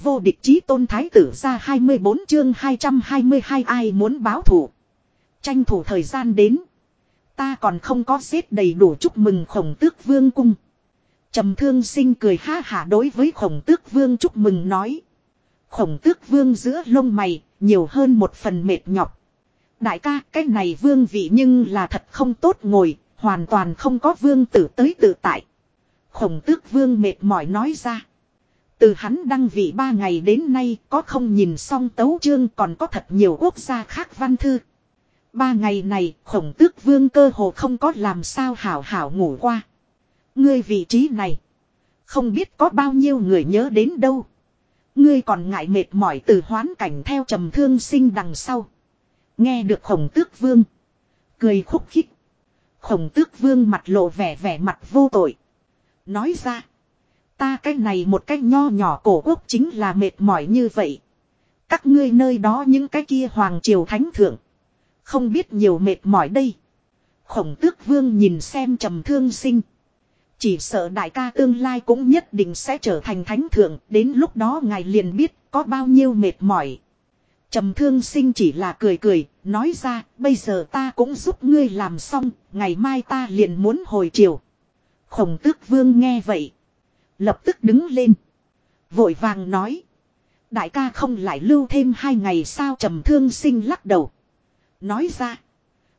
Vô địch chí tôn thái tử ra 24 chương 222 ai muốn báo thủ. Tranh thủ thời gian đến. Ta còn không có xếp đầy đủ chúc mừng khổng tước vương cung. trầm thương sinh cười ha hả đối với khổng tước vương chúc mừng nói. Khổng tước vương giữa lông mày, nhiều hơn một phần mệt nhọc. Đại ca, cái này vương vị nhưng là thật không tốt ngồi, hoàn toàn không có vương tử tới tự tại. Khổng tước vương mệt mỏi nói ra. Từ hắn đăng vị ba ngày đến nay có không nhìn xong tấu chương còn có thật nhiều quốc gia khác văn thư. Ba ngày này, khổng tước vương cơ hồ không có làm sao hảo hảo ngủ qua. Ngươi vị trí này. Không biết có bao nhiêu người nhớ đến đâu. Ngươi còn ngại mệt mỏi từ hoán cảnh theo trầm thương sinh đằng sau. Nghe được khổng tước vương. Cười khúc khích. Khổng tước vương mặt lộ vẻ vẻ mặt vô tội. Nói ra. Ta cái này một cái nho nhỏ cổ quốc chính là mệt mỏi như vậy. Các ngươi nơi đó những cái kia hoàng triều thánh thượng. Không biết nhiều mệt mỏi đây. Khổng tước vương nhìn xem trầm thương sinh. Chỉ sợ đại ca tương lai cũng nhất định sẽ trở thành thánh thượng. Đến lúc đó ngài liền biết có bao nhiêu mệt mỏi. Trầm thương sinh chỉ là cười cười, nói ra, bây giờ ta cũng giúp ngươi làm xong, ngày mai ta liền muốn hồi chiều. Khổng tước vương nghe vậy. Lập tức đứng lên. Vội vàng nói. Đại ca không lại lưu thêm hai ngày sao trầm thương sinh lắc đầu. Nói ra.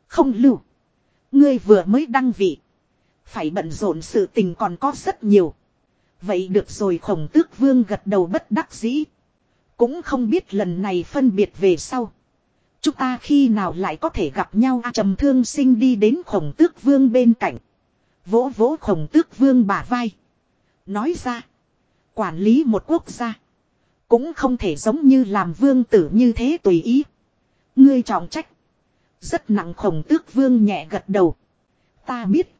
Không lưu. Ngươi vừa mới đăng vị. Phải bận rộn sự tình còn có rất nhiều. Vậy được rồi khổng tước vương gật đầu bất đắc dĩ. Cũng không biết lần này phân biệt về sau. Chúng ta khi nào lại có thể gặp nhau à, trầm thương sinh đi đến khổng tước vương bên cạnh. Vỗ vỗ khổng tước vương bả vai. Nói ra. Quản lý một quốc gia. Cũng không thể giống như làm vương tử như thế tùy ý. Ngươi trọng trách. Rất nặng khổng tước vương nhẹ gật đầu. Ta biết.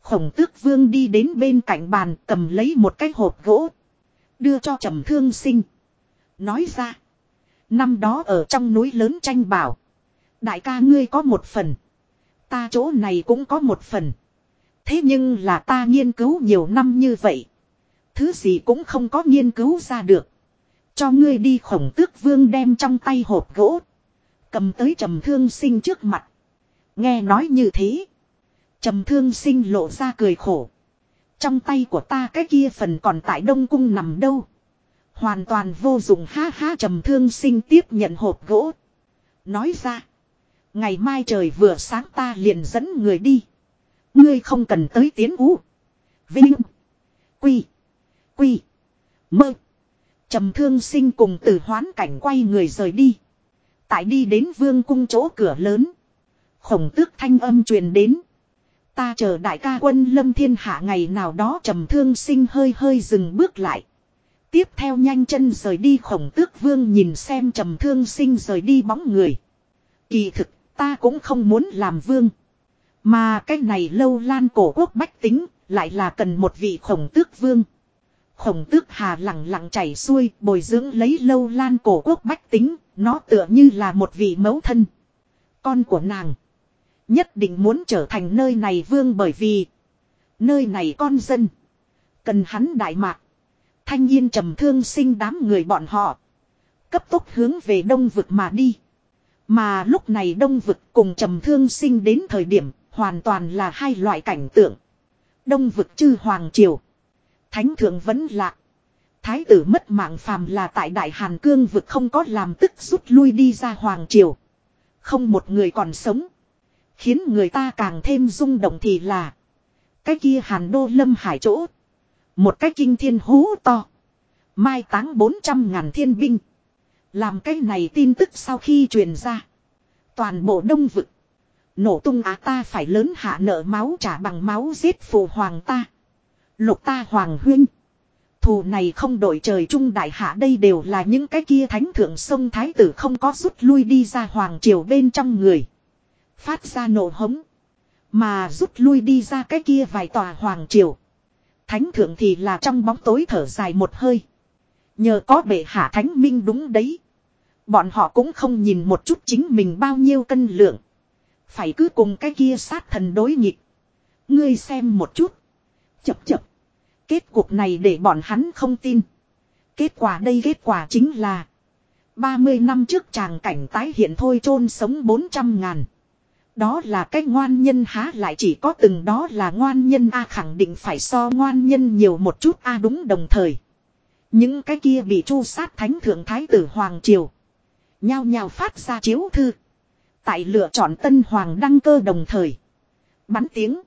Khổng tước vương đi đến bên cạnh bàn cầm lấy một cái hộp gỗ. Đưa cho trầm thương sinh. Nói ra. Năm đó ở trong núi lớn tranh bảo. Đại ca ngươi có một phần. Ta chỗ này cũng có một phần. Thế nhưng là ta nghiên cứu nhiều năm như vậy. Thứ gì cũng không có nghiên cứu ra được. Cho ngươi đi khổng tước vương đem trong tay hộp gỗ. Cầm tới trầm thương sinh trước mặt. Nghe nói như thế. Trầm thương sinh lộ ra cười khổ. Trong tay của ta cái kia phần còn tại đông cung nằm đâu. Hoàn toàn vô dụng, ha ha, trầm thương sinh tiếp nhận hộp gỗ. Nói ra. Ngày mai trời vừa sáng ta liền dẫn người đi. Ngươi không cần tới tiến ú. Vinh. Quy. Quy. Mơ. Trầm thương sinh cùng từ hoán cảnh quay người rời đi. Tại đi đến vương cung chỗ cửa lớn. Khổng tước thanh âm truyền đến. Ta chờ đại ca quân lâm thiên hạ ngày nào đó trầm thương sinh hơi hơi dừng bước lại. Tiếp theo nhanh chân rời đi khổng tước vương nhìn xem trầm thương sinh rời đi bóng người. Kỳ thực, ta cũng không muốn làm vương. Mà cái này lâu lan cổ quốc bách tính, lại là cần một vị khổng tước vương. Khổng tước hà lặng lặng chảy xuôi, bồi dưỡng lấy lâu lan cổ quốc bách tính. Nó tựa như là một vị mẫu thân. Con của nàng. Nhất định muốn trở thành nơi này vương bởi vì. Nơi này con dân. Cần hắn đại mạc. Thanh yên trầm thương sinh đám người bọn họ. Cấp tốc hướng về đông vực mà đi. Mà lúc này đông vực cùng trầm thương sinh đến thời điểm hoàn toàn là hai loại cảnh tượng. Đông vực chư hoàng triều. Thánh thượng vẫn lạc. Thái tử mất mạng phàm là tại Đại Hàn Cương vực không có làm tức rút lui đi ra Hoàng Triều. Không một người còn sống. Khiến người ta càng thêm rung động thì là. Cái kia Hàn Đô Lâm Hải chỗ. Một cái kinh thiên hú to. Mai táng 400 ngàn thiên binh. Làm cái này tin tức sau khi truyền ra. Toàn bộ đông vực. Nổ tung á ta phải lớn hạ nợ máu trả bằng máu giết phù hoàng ta. Lục ta hoàng huyên Thù này không đổi trời trung đại hạ đây đều là những cái kia thánh thượng sông thái tử không có rút lui đi ra hoàng triều bên trong người. Phát ra nổ hống. Mà rút lui đi ra cái kia vài tòa hoàng triều. Thánh thượng thì là trong bóng tối thở dài một hơi. Nhờ có bệ hạ thánh minh đúng đấy. Bọn họ cũng không nhìn một chút chính mình bao nhiêu cân lượng. Phải cứ cùng cái kia sát thần đối nghịch. Ngươi xem một chút. Chập chập. Kết cục này để bọn hắn không tin. Kết quả đây kết quả chính là 30 năm trước chàng cảnh tái hiện thôi chôn sống 400 ngàn. Đó là cái ngoan nhân há lại chỉ có từng đó là ngoan nhân, A khẳng định phải so ngoan nhân nhiều một chút, A đúng đồng thời. Những cái kia bị chu sát thánh thượng thái tử Hoàng Triều. Nhao nhao phát ra chiếu thư. Tại lựa chọn tân hoàng đăng cơ đồng thời. Bắn tiếng.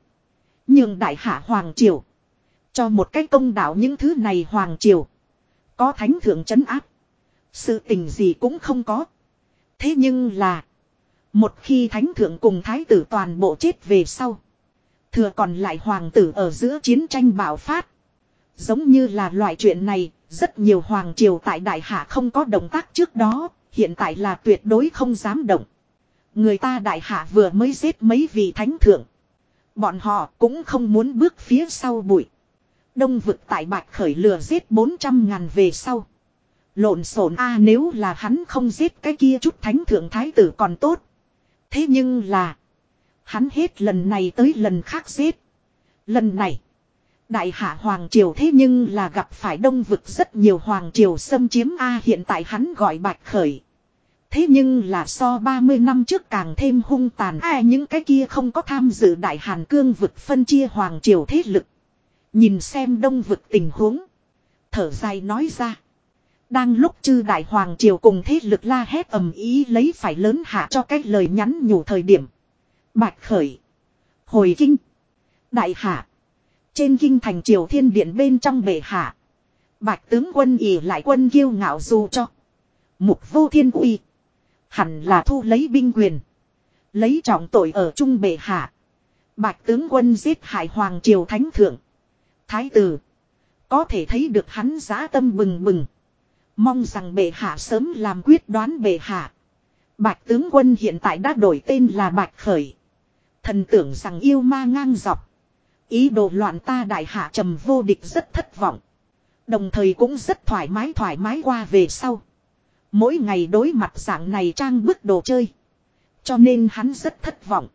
Nhưng đại hạ Hoàng Triều. Cho một cái công đạo những thứ này Hoàng Triều. Có thánh thượng chấn áp. Sự tình gì cũng không có. Thế nhưng là. Một khi thánh thượng cùng thái tử toàn bộ chết về sau. Thừa còn lại hoàng tử ở giữa chiến tranh bạo phát. Giống như là loại chuyện này, rất nhiều hoàng triều tại đại hạ không có động tác trước đó, hiện tại là tuyệt đối không dám động. Người ta đại hạ vừa mới giết mấy vị thánh thượng. Bọn họ cũng không muốn bước phía sau bụi. Đông vực tại bạch khởi lừa giết 400 ngàn về sau. Lộn xộn a, nếu là hắn không giết cái kia chút thánh thượng thái tử còn tốt. Thế nhưng là. Hắn hết lần này tới lần khác giết. Lần này. Đại hạ Hoàng Triều thế nhưng là gặp phải đông vực rất nhiều Hoàng Triều xâm chiếm A, hiện tại hắn gọi bạch khởi. Thế nhưng là so 30 năm trước càng thêm hung tàn ai những cái kia không có tham dự đại hàn cương vực phân chia Hoàng Triều thế lực. Nhìn xem đông vực tình huống. Thở dài nói ra. Đang lúc chư đại hoàng triều cùng thế lực la hét ầm ý lấy phải lớn hạ cho cái lời nhắn nhủ thời điểm. Bạch khởi. Hồi kinh. Đại hạ. Trên kinh thành triều thiên điện bên trong bệ hạ. Bạch tướng quân ỉ lại quân kiêu ngạo dù cho. Mục vô thiên uy. Hẳn là thu lấy binh quyền. Lấy trọng tội ở trung bệ hạ. Bạch tướng quân giết hại hoàng triều thánh thượng. Thái tử. Có thể thấy được hắn giá tâm bừng bừng. Mong rằng bệ hạ sớm làm quyết đoán bệ hạ. Bạch tướng quân hiện tại đã đổi tên là Bạch Khởi. Thần tưởng rằng yêu ma ngang dọc. Ý đồ loạn ta đại hạ trầm vô địch rất thất vọng. Đồng thời cũng rất thoải mái thoải mái qua về sau. Mỗi ngày đối mặt dạng này trang bức đồ chơi. Cho nên hắn rất thất vọng.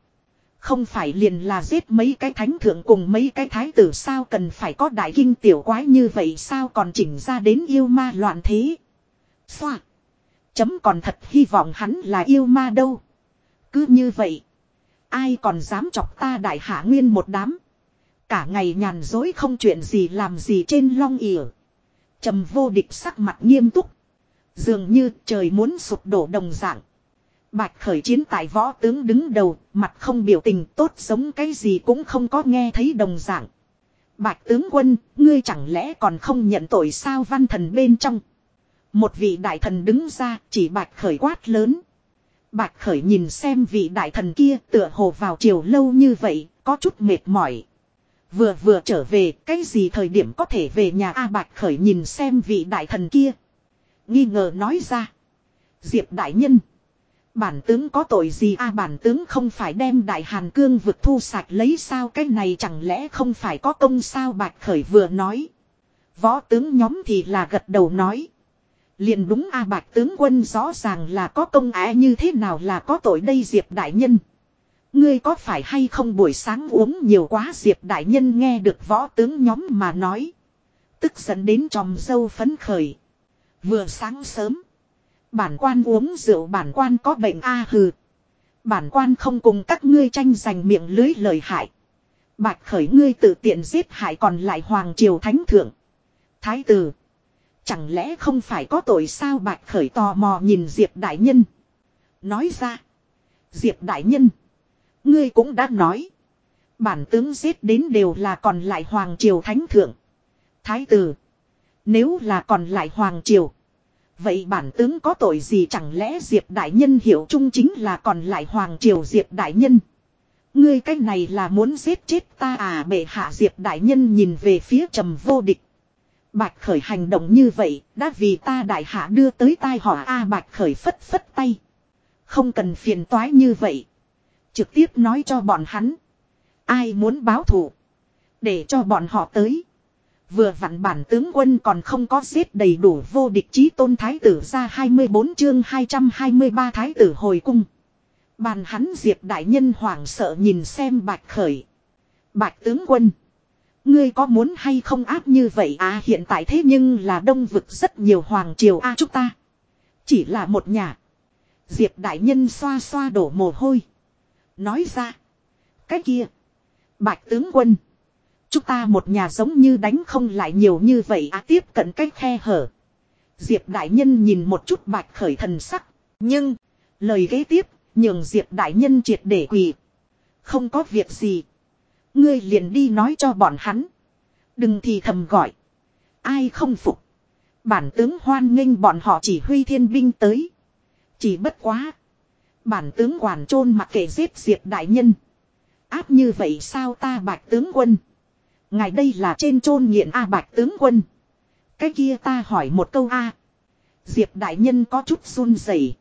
Không phải liền là giết mấy cái thánh thượng cùng mấy cái thái tử sao cần phải có đại kinh tiểu quái như vậy sao còn chỉnh ra đến yêu ma loạn thế. Xoa. Chấm còn thật hy vọng hắn là yêu ma đâu. Cứ như vậy. Ai còn dám chọc ta đại hạ nguyên một đám. Cả ngày nhàn dối không chuyện gì làm gì trên long ỉa. Trầm vô địch sắc mặt nghiêm túc. Dường như trời muốn sụp đổ đồng dạng. Bạch khởi chiến tại võ tướng đứng đầu, mặt không biểu tình tốt sống cái gì cũng không có nghe thấy đồng dạng. Bạch tướng quân, ngươi chẳng lẽ còn không nhận tội sao văn thần bên trong. Một vị đại thần đứng ra, chỉ bạch khởi quát lớn. Bạch khởi nhìn xem vị đại thần kia tựa hồ vào chiều lâu như vậy, có chút mệt mỏi. Vừa vừa trở về, cái gì thời điểm có thể về nhà A bạch khởi nhìn xem vị đại thần kia. Nghi ngờ nói ra. Diệp đại nhân. Bản tướng có tội gì a bản tướng không phải đem đại hàn cương vực thu sạch lấy sao cái này chẳng lẽ không phải có công sao bạch khởi vừa nói. Võ tướng nhóm thì là gật đầu nói. liền đúng a bạch tướng quân rõ ràng là có công á như thế nào là có tội đây diệp đại nhân. Ngươi có phải hay không buổi sáng uống nhiều quá diệp đại nhân nghe được võ tướng nhóm mà nói. Tức giận đến tròm dâu phấn khởi. Vừa sáng sớm. Bản quan uống rượu, bản quan có bệnh a hừ. Bản quan không cùng các ngươi tranh giành miệng lưới lời hại. Bạch khởi ngươi tự tiện giết hại còn lại hoàng triều thánh thượng. Thái tử. Chẳng lẽ không phải có tội sao bạch khởi tò mò nhìn Diệp Đại Nhân. Nói ra. Diệp Đại Nhân. Ngươi cũng đã nói. Bản tướng giết đến đều là còn lại hoàng triều thánh thượng. Thái tử. Nếu là còn lại hoàng triều. Vậy bản tướng có tội gì chẳng lẽ Diệp Đại Nhân hiểu chung chính là còn lại Hoàng Triều Diệp Đại Nhân. Ngươi cái này là muốn giết chết ta à bệ hạ Diệp Đại Nhân nhìn về phía trầm vô địch. Bạch Khởi hành động như vậy, đã vì ta đại hạ đưa tới tai họa A, Bạch Khởi phất phất tay. Không cần phiền toái như vậy. Trực tiếp nói cho bọn hắn. Ai muốn báo thù. Để cho bọn họ tới. Vừa vặn bản tướng quân còn không có giết đầy đủ vô địch chí tôn thái tử ra 24 chương 223 thái tử hồi cung. Bàn hắn diệp đại nhân hoảng sợ nhìn xem bạch khởi. Bạch tướng quân. Ngươi có muốn hay không áp như vậy à hiện tại thế nhưng là đông vực rất nhiều hoàng triều a à, chúng ta. Chỉ là một nhà. Diệp đại nhân xoa xoa đổ mồ hôi. Nói ra. Cái kia. Bạch tướng quân. Chúng ta một nhà giống như đánh không lại nhiều như vậy à tiếp cận cách khe hở. Diệp đại nhân nhìn một chút bạch khởi thần sắc. Nhưng. Lời kế tiếp. Nhường diệp đại nhân triệt để quỳ. Không có việc gì. Ngươi liền đi nói cho bọn hắn. Đừng thì thầm gọi. Ai không phục. Bản tướng hoan nghênh bọn họ chỉ huy thiên binh tới. Chỉ bất quá. Bản tướng quản trôn mặc kệ giết diệp đại nhân. Áp như vậy sao ta bạch tướng quân. Ngài đây là trên trôn nghiện A bạch tướng quân. Cái kia ta hỏi một câu A. Diệp đại nhân có chút run rẩy.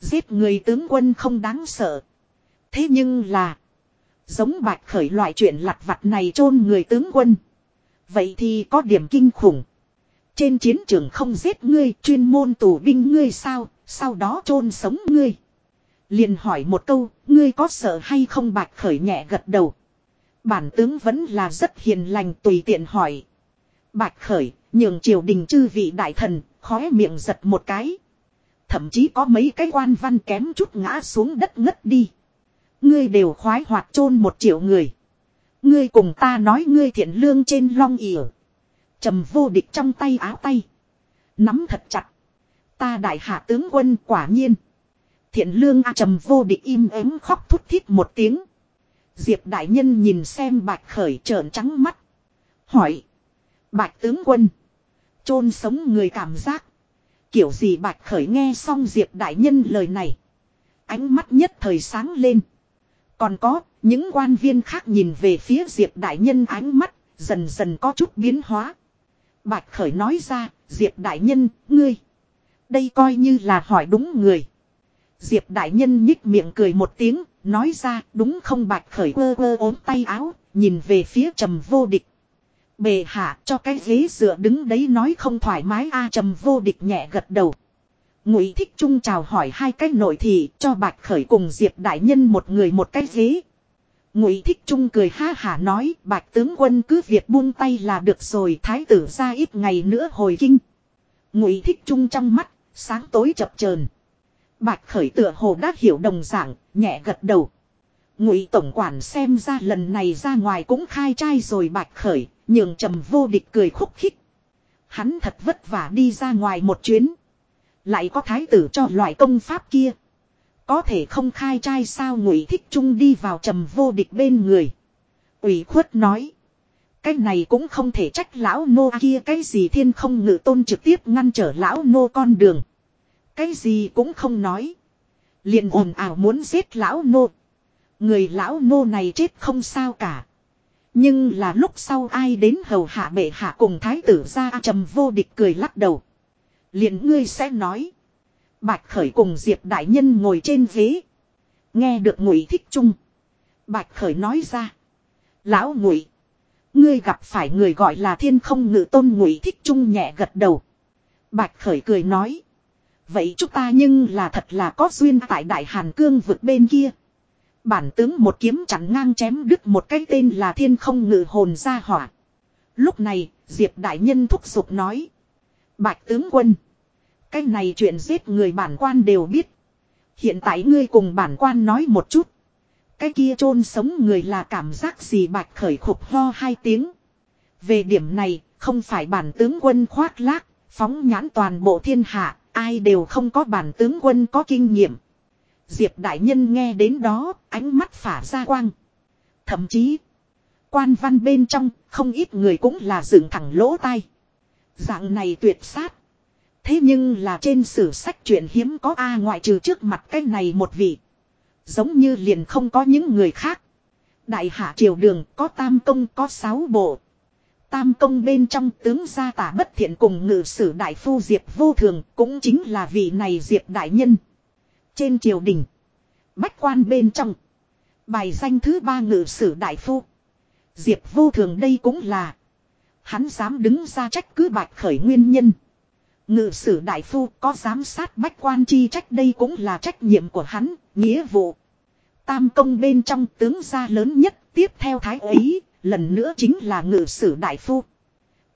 Giết người tướng quân không đáng sợ. Thế nhưng là. Giống bạch khởi loại chuyện lặt vặt này chôn người tướng quân. Vậy thì có điểm kinh khủng. Trên chiến trường không giết ngươi, chuyên môn tù binh ngươi sao, sau đó chôn sống ngươi. Liền hỏi một câu, ngươi có sợ hay không bạch khởi nhẹ gật đầu. Bản tướng vẫn là rất hiền lành tùy tiện hỏi. Bạch khởi, nhường triều đình chư vị đại thần, khóe miệng giật một cái. Thậm chí có mấy cái quan văn kém chút ngã xuống đất ngất đi. Ngươi đều khoái hoạt chôn một triệu người. Ngươi cùng ta nói ngươi thiện lương trên long ỉa. trầm vô địch trong tay áo tay. Nắm thật chặt. Ta đại hạ tướng quân quả nhiên. Thiện lương a trầm vô địch im ắng khóc thút thít một tiếng. Diệp đại nhân nhìn xem bạch khởi trợn trắng mắt. Hỏi. Bạch tướng quân. chôn sống người cảm giác. Kiểu gì bạch khởi nghe xong diệp đại nhân lời này. Ánh mắt nhất thời sáng lên. Còn có, những quan viên khác nhìn về phía Diệp Đại Nhân ánh mắt, dần dần có chút biến hóa. Bạch Khởi nói ra, Diệp Đại Nhân, ngươi. Đây coi như là hỏi đúng người. Diệp Đại Nhân nhích miệng cười một tiếng, nói ra, đúng không Bạch Khởi quơ quơ ốm tay áo, nhìn về phía trầm vô địch. Bề hạ cho cái ghế dựa đứng đấy nói không thoải mái a trầm vô địch nhẹ gật đầu. Ngụy Thích Trung chào hỏi hai cái nội thị cho Bạch Khởi cùng Diệp Đại Nhân một người một cái ghế. Ngụy Thích Trung cười ha hả nói Bạch tướng quân cứ việc buông tay là được rồi thái tử ra ít ngày nữa hồi kinh. Ngụy Thích Trung trong mắt, sáng tối chập chờn. Bạch Khởi tựa hồ đã hiểu đồng dạng, nhẹ gật đầu. Ngụy tổng quản xem ra lần này ra ngoài cũng khai trai rồi Bạch Khởi, nhường trầm vô địch cười khúc khích. Hắn thật vất vả đi ra ngoài một chuyến. Lại có thái tử cho loại công pháp kia. Có thể không khai trai sao ngụy thích trung đi vào trầm vô địch bên người. ủy khuất nói. Cái này cũng không thể trách lão nô kia cái gì thiên không ngự tôn trực tiếp ngăn trở lão nô con đường. Cái gì cũng không nói. liền ồn ào muốn giết lão nô. Người lão nô này chết không sao cả. Nhưng là lúc sau ai đến hầu hạ bệ hạ cùng thái tử ra trầm vô địch cười lắc đầu liền ngươi sẽ nói. Bạch Khởi cùng Diệp Đại Nhân ngồi trên ghế. Nghe được ngụy thích chung. Bạch Khởi nói ra. Lão ngụy. Ngươi gặp phải người gọi là thiên không ngự tôn ngụy thích chung nhẹ gật đầu. Bạch Khởi cười nói. Vậy chúng ta nhưng là thật là có duyên tại Đại Hàn Cương vực bên kia. Bản tướng một kiếm chặn ngang chém đứt một cái tên là thiên không ngự hồn ra hỏa. Lúc này, Diệp Đại Nhân thúc giục nói. Bạch tướng quân. Cái này chuyện giết người bản quan đều biết. Hiện tại ngươi cùng bản quan nói một chút. Cái kia chôn sống người là cảm giác gì bạch khởi khục ho hai tiếng. Về điểm này, không phải bản tướng quân khoác lác, phóng nhãn toàn bộ thiên hạ, ai đều không có bản tướng quân có kinh nghiệm. Diệp đại nhân nghe đến đó, ánh mắt phả ra quang. Thậm chí, quan văn bên trong, không ít người cũng là dựng thẳng lỗ tai. Dạng này tuyệt sát. Thế nhưng là trên sử sách chuyện hiếm có A ngoại trừ trước mặt cái này một vị. Giống như liền không có những người khác. Đại hạ triều đường có tam công có sáu bộ. Tam công bên trong tướng gia tả bất thiện cùng ngự sử đại phu Diệp vô thường cũng chính là vị này Diệp đại nhân. Trên triều đình. Bách quan bên trong. Bài danh thứ ba ngự sử đại phu. Diệp vô thường đây cũng là. Hắn dám đứng ra trách cứ bạch khởi nguyên nhân. Ngự sử đại phu có giám sát bách quan chi trách đây cũng là trách nhiệm của hắn, nghĩa vụ. Tam công bên trong tướng gia lớn nhất tiếp theo thái ấy, lần nữa chính là ngự sử đại phu.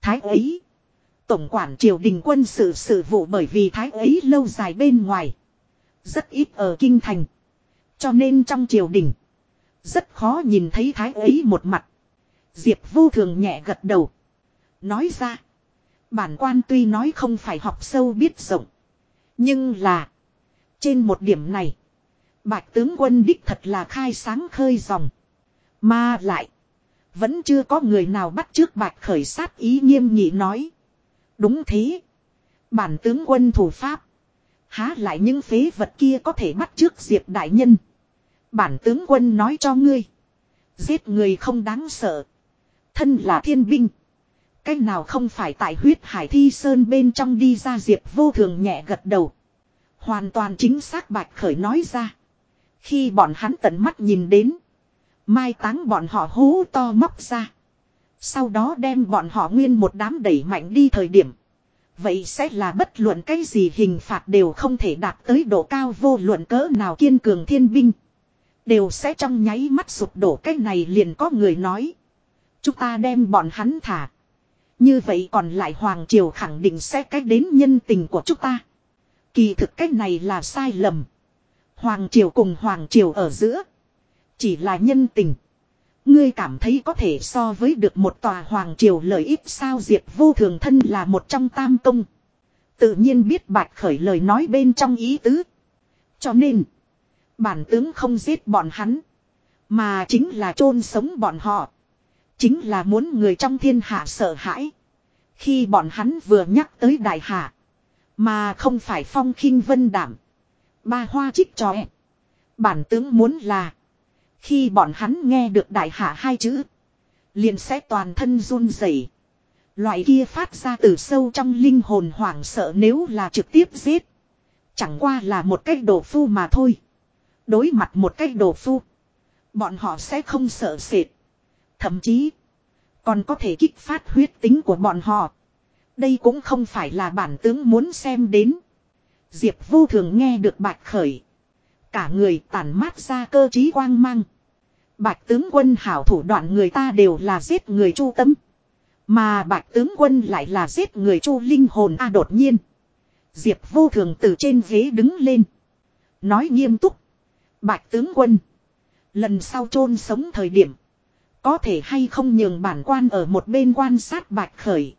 Thái ấy. Tổng quản triều đình quân sự sự vụ bởi vì thái ấy lâu dài bên ngoài. Rất ít ở kinh thành. Cho nên trong triều đình. Rất khó nhìn thấy thái ấy một mặt. Diệp vô thường nhẹ gật đầu. Nói ra. Bản quan tuy nói không phải học sâu biết rộng. Nhưng là. Trên một điểm này. Bạch tướng quân đích thật là khai sáng khơi dòng. Mà lại. Vẫn chưa có người nào bắt trước bạch khởi sát ý nghiêm nghị nói. Đúng thế. Bản tướng quân thủ pháp. Há lại những phế vật kia có thể bắt trước diệp đại nhân. Bản tướng quân nói cho ngươi. Giết người không đáng sợ. Thân là thiên binh. Cái nào không phải tại huyết hải thi sơn bên trong đi ra diệp vô thường nhẹ gật đầu. Hoàn toàn chính xác bạch khởi nói ra. Khi bọn hắn tận mắt nhìn đến. Mai táng bọn họ hú to móc ra. Sau đó đem bọn họ nguyên một đám đẩy mạnh đi thời điểm. Vậy sẽ là bất luận cái gì hình phạt đều không thể đạt tới độ cao vô luận cỡ nào kiên cường thiên binh. Đều sẽ trong nháy mắt sụp đổ cái này liền có người nói. Chúng ta đem bọn hắn thả. Như vậy còn lại Hoàng Triều khẳng định sẽ cách đến nhân tình của chúng ta. Kỳ thực cách này là sai lầm. Hoàng Triều cùng Hoàng Triều ở giữa. Chỉ là nhân tình. Ngươi cảm thấy có thể so với được một tòa Hoàng Triều lợi ích sao Diệp vô thường thân là một trong tam công. Tự nhiên biết bạch khởi lời nói bên trong ý tứ. Cho nên. Bản tướng không giết bọn hắn. Mà chính là chôn sống bọn họ. Chính là muốn người trong thiên hạ sợ hãi. Khi bọn hắn vừa nhắc tới đại hạ. Mà không phải phong khinh vân đảm. Ba hoa trích tròe. Bản tướng muốn là. Khi bọn hắn nghe được đại hạ hai chữ. Liền sẽ toàn thân run rẩy. Loại kia phát ra từ sâu trong linh hồn hoảng sợ nếu là trực tiếp giết. Chẳng qua là một cách đồ phu mà thôi. Đối mặt một cách đồ phu. Bọn họ sẽ không sợ sệt. Thậm chí. Còn có thể kích phát huyết tính của bọn họ. Đây cũng không phải là bản tướng muốn xem đến. Diệp vô thường nghe được bạch khởi. Cả người tản mát ra cơ trí quang mang. Bạch tướng quân hảo thủ đoạn người ta đều là giết người chu tâm. Mà bạch tướng quân lại là giết người chu linh hồn a đột nhiên. Diệp vô thường từ trên ghế đứng lên. Nói nghiêm túc. Bạch tướng quân. Lần sau chôn sống thời điểm. Có thể hay không nhường bản quan ở một bên quan sát bạch khởi.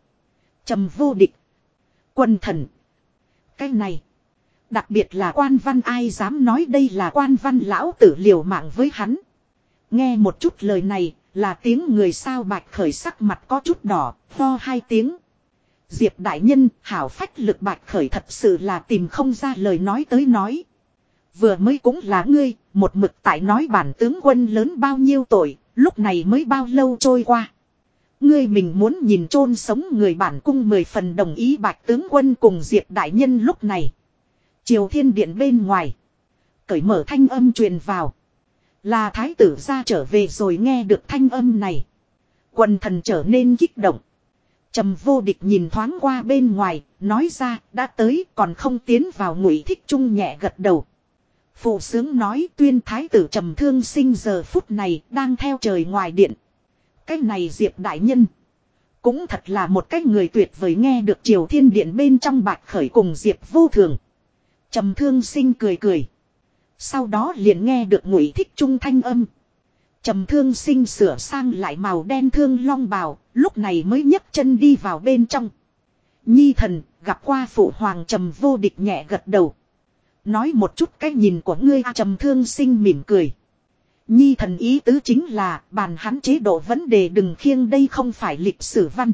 trầm vô địch. Quân thần. Cái này. Đặc biệt là quan văn ai dám nói đây là quan văn lão tử liều mạng với hắn. Nghe một chút lời này là tiếng người sao bạch khởi sắc mặt có chút đỏ, ho hai tiếng. Diệp đại nhân, hảo phách lực bạch khởi thật sự là tìm không ra lời nói tới nói. Vừa mới cũng là ngươi, một mực tại nói bản tướng quân lớn bao nhiêu tuổi, lúc này mới bao lâu trôi qua. Ngươi mình muốn nhìn chôn sống người bản cung mười phần đồng ý bạch tướng quân cùng Diệp đại nhân lúc này. Triều thiên điện bên ngoài. Cởi mở thanh âm truyền vào. Là thái tử ra trở về rồi nghe được thanh âm này. Quần thần trở nên kích động. Trầm vô địch nhìn thoáng qua bên ngoài, nói ra, đã tới còn không tiến vào ngụy thích trung nhẹ gật đầu. Phụ sướng nói tuyên thái tử trầm thương sinh giờ phút này đang theo trời ngoài điện. Cái này diệp đại nhân. Cũng thật là một cái người tuyệt vời nghe được triều thiên điện bên trong bạch khởi cùng diệp vô thường. Trầm thương sinh cười cười. Sau đó liền nghe được ngụy thích trung thanh âm. Trầm thương sinh sửa sang lại màu đen thương long bào, lúc này mới nhấc chân đi vào bên trong. Nhi thần, gặp qua phụ hoàng trầm vô địch nhẹ gật đầu. Nói một chút cái nhìn của ngươi trầm thương sinh mỉm cười. Nhi thần ý tứ chính là bàn hắn chế độ vấn đề đừng khiêng đây không phải lịch sử văn.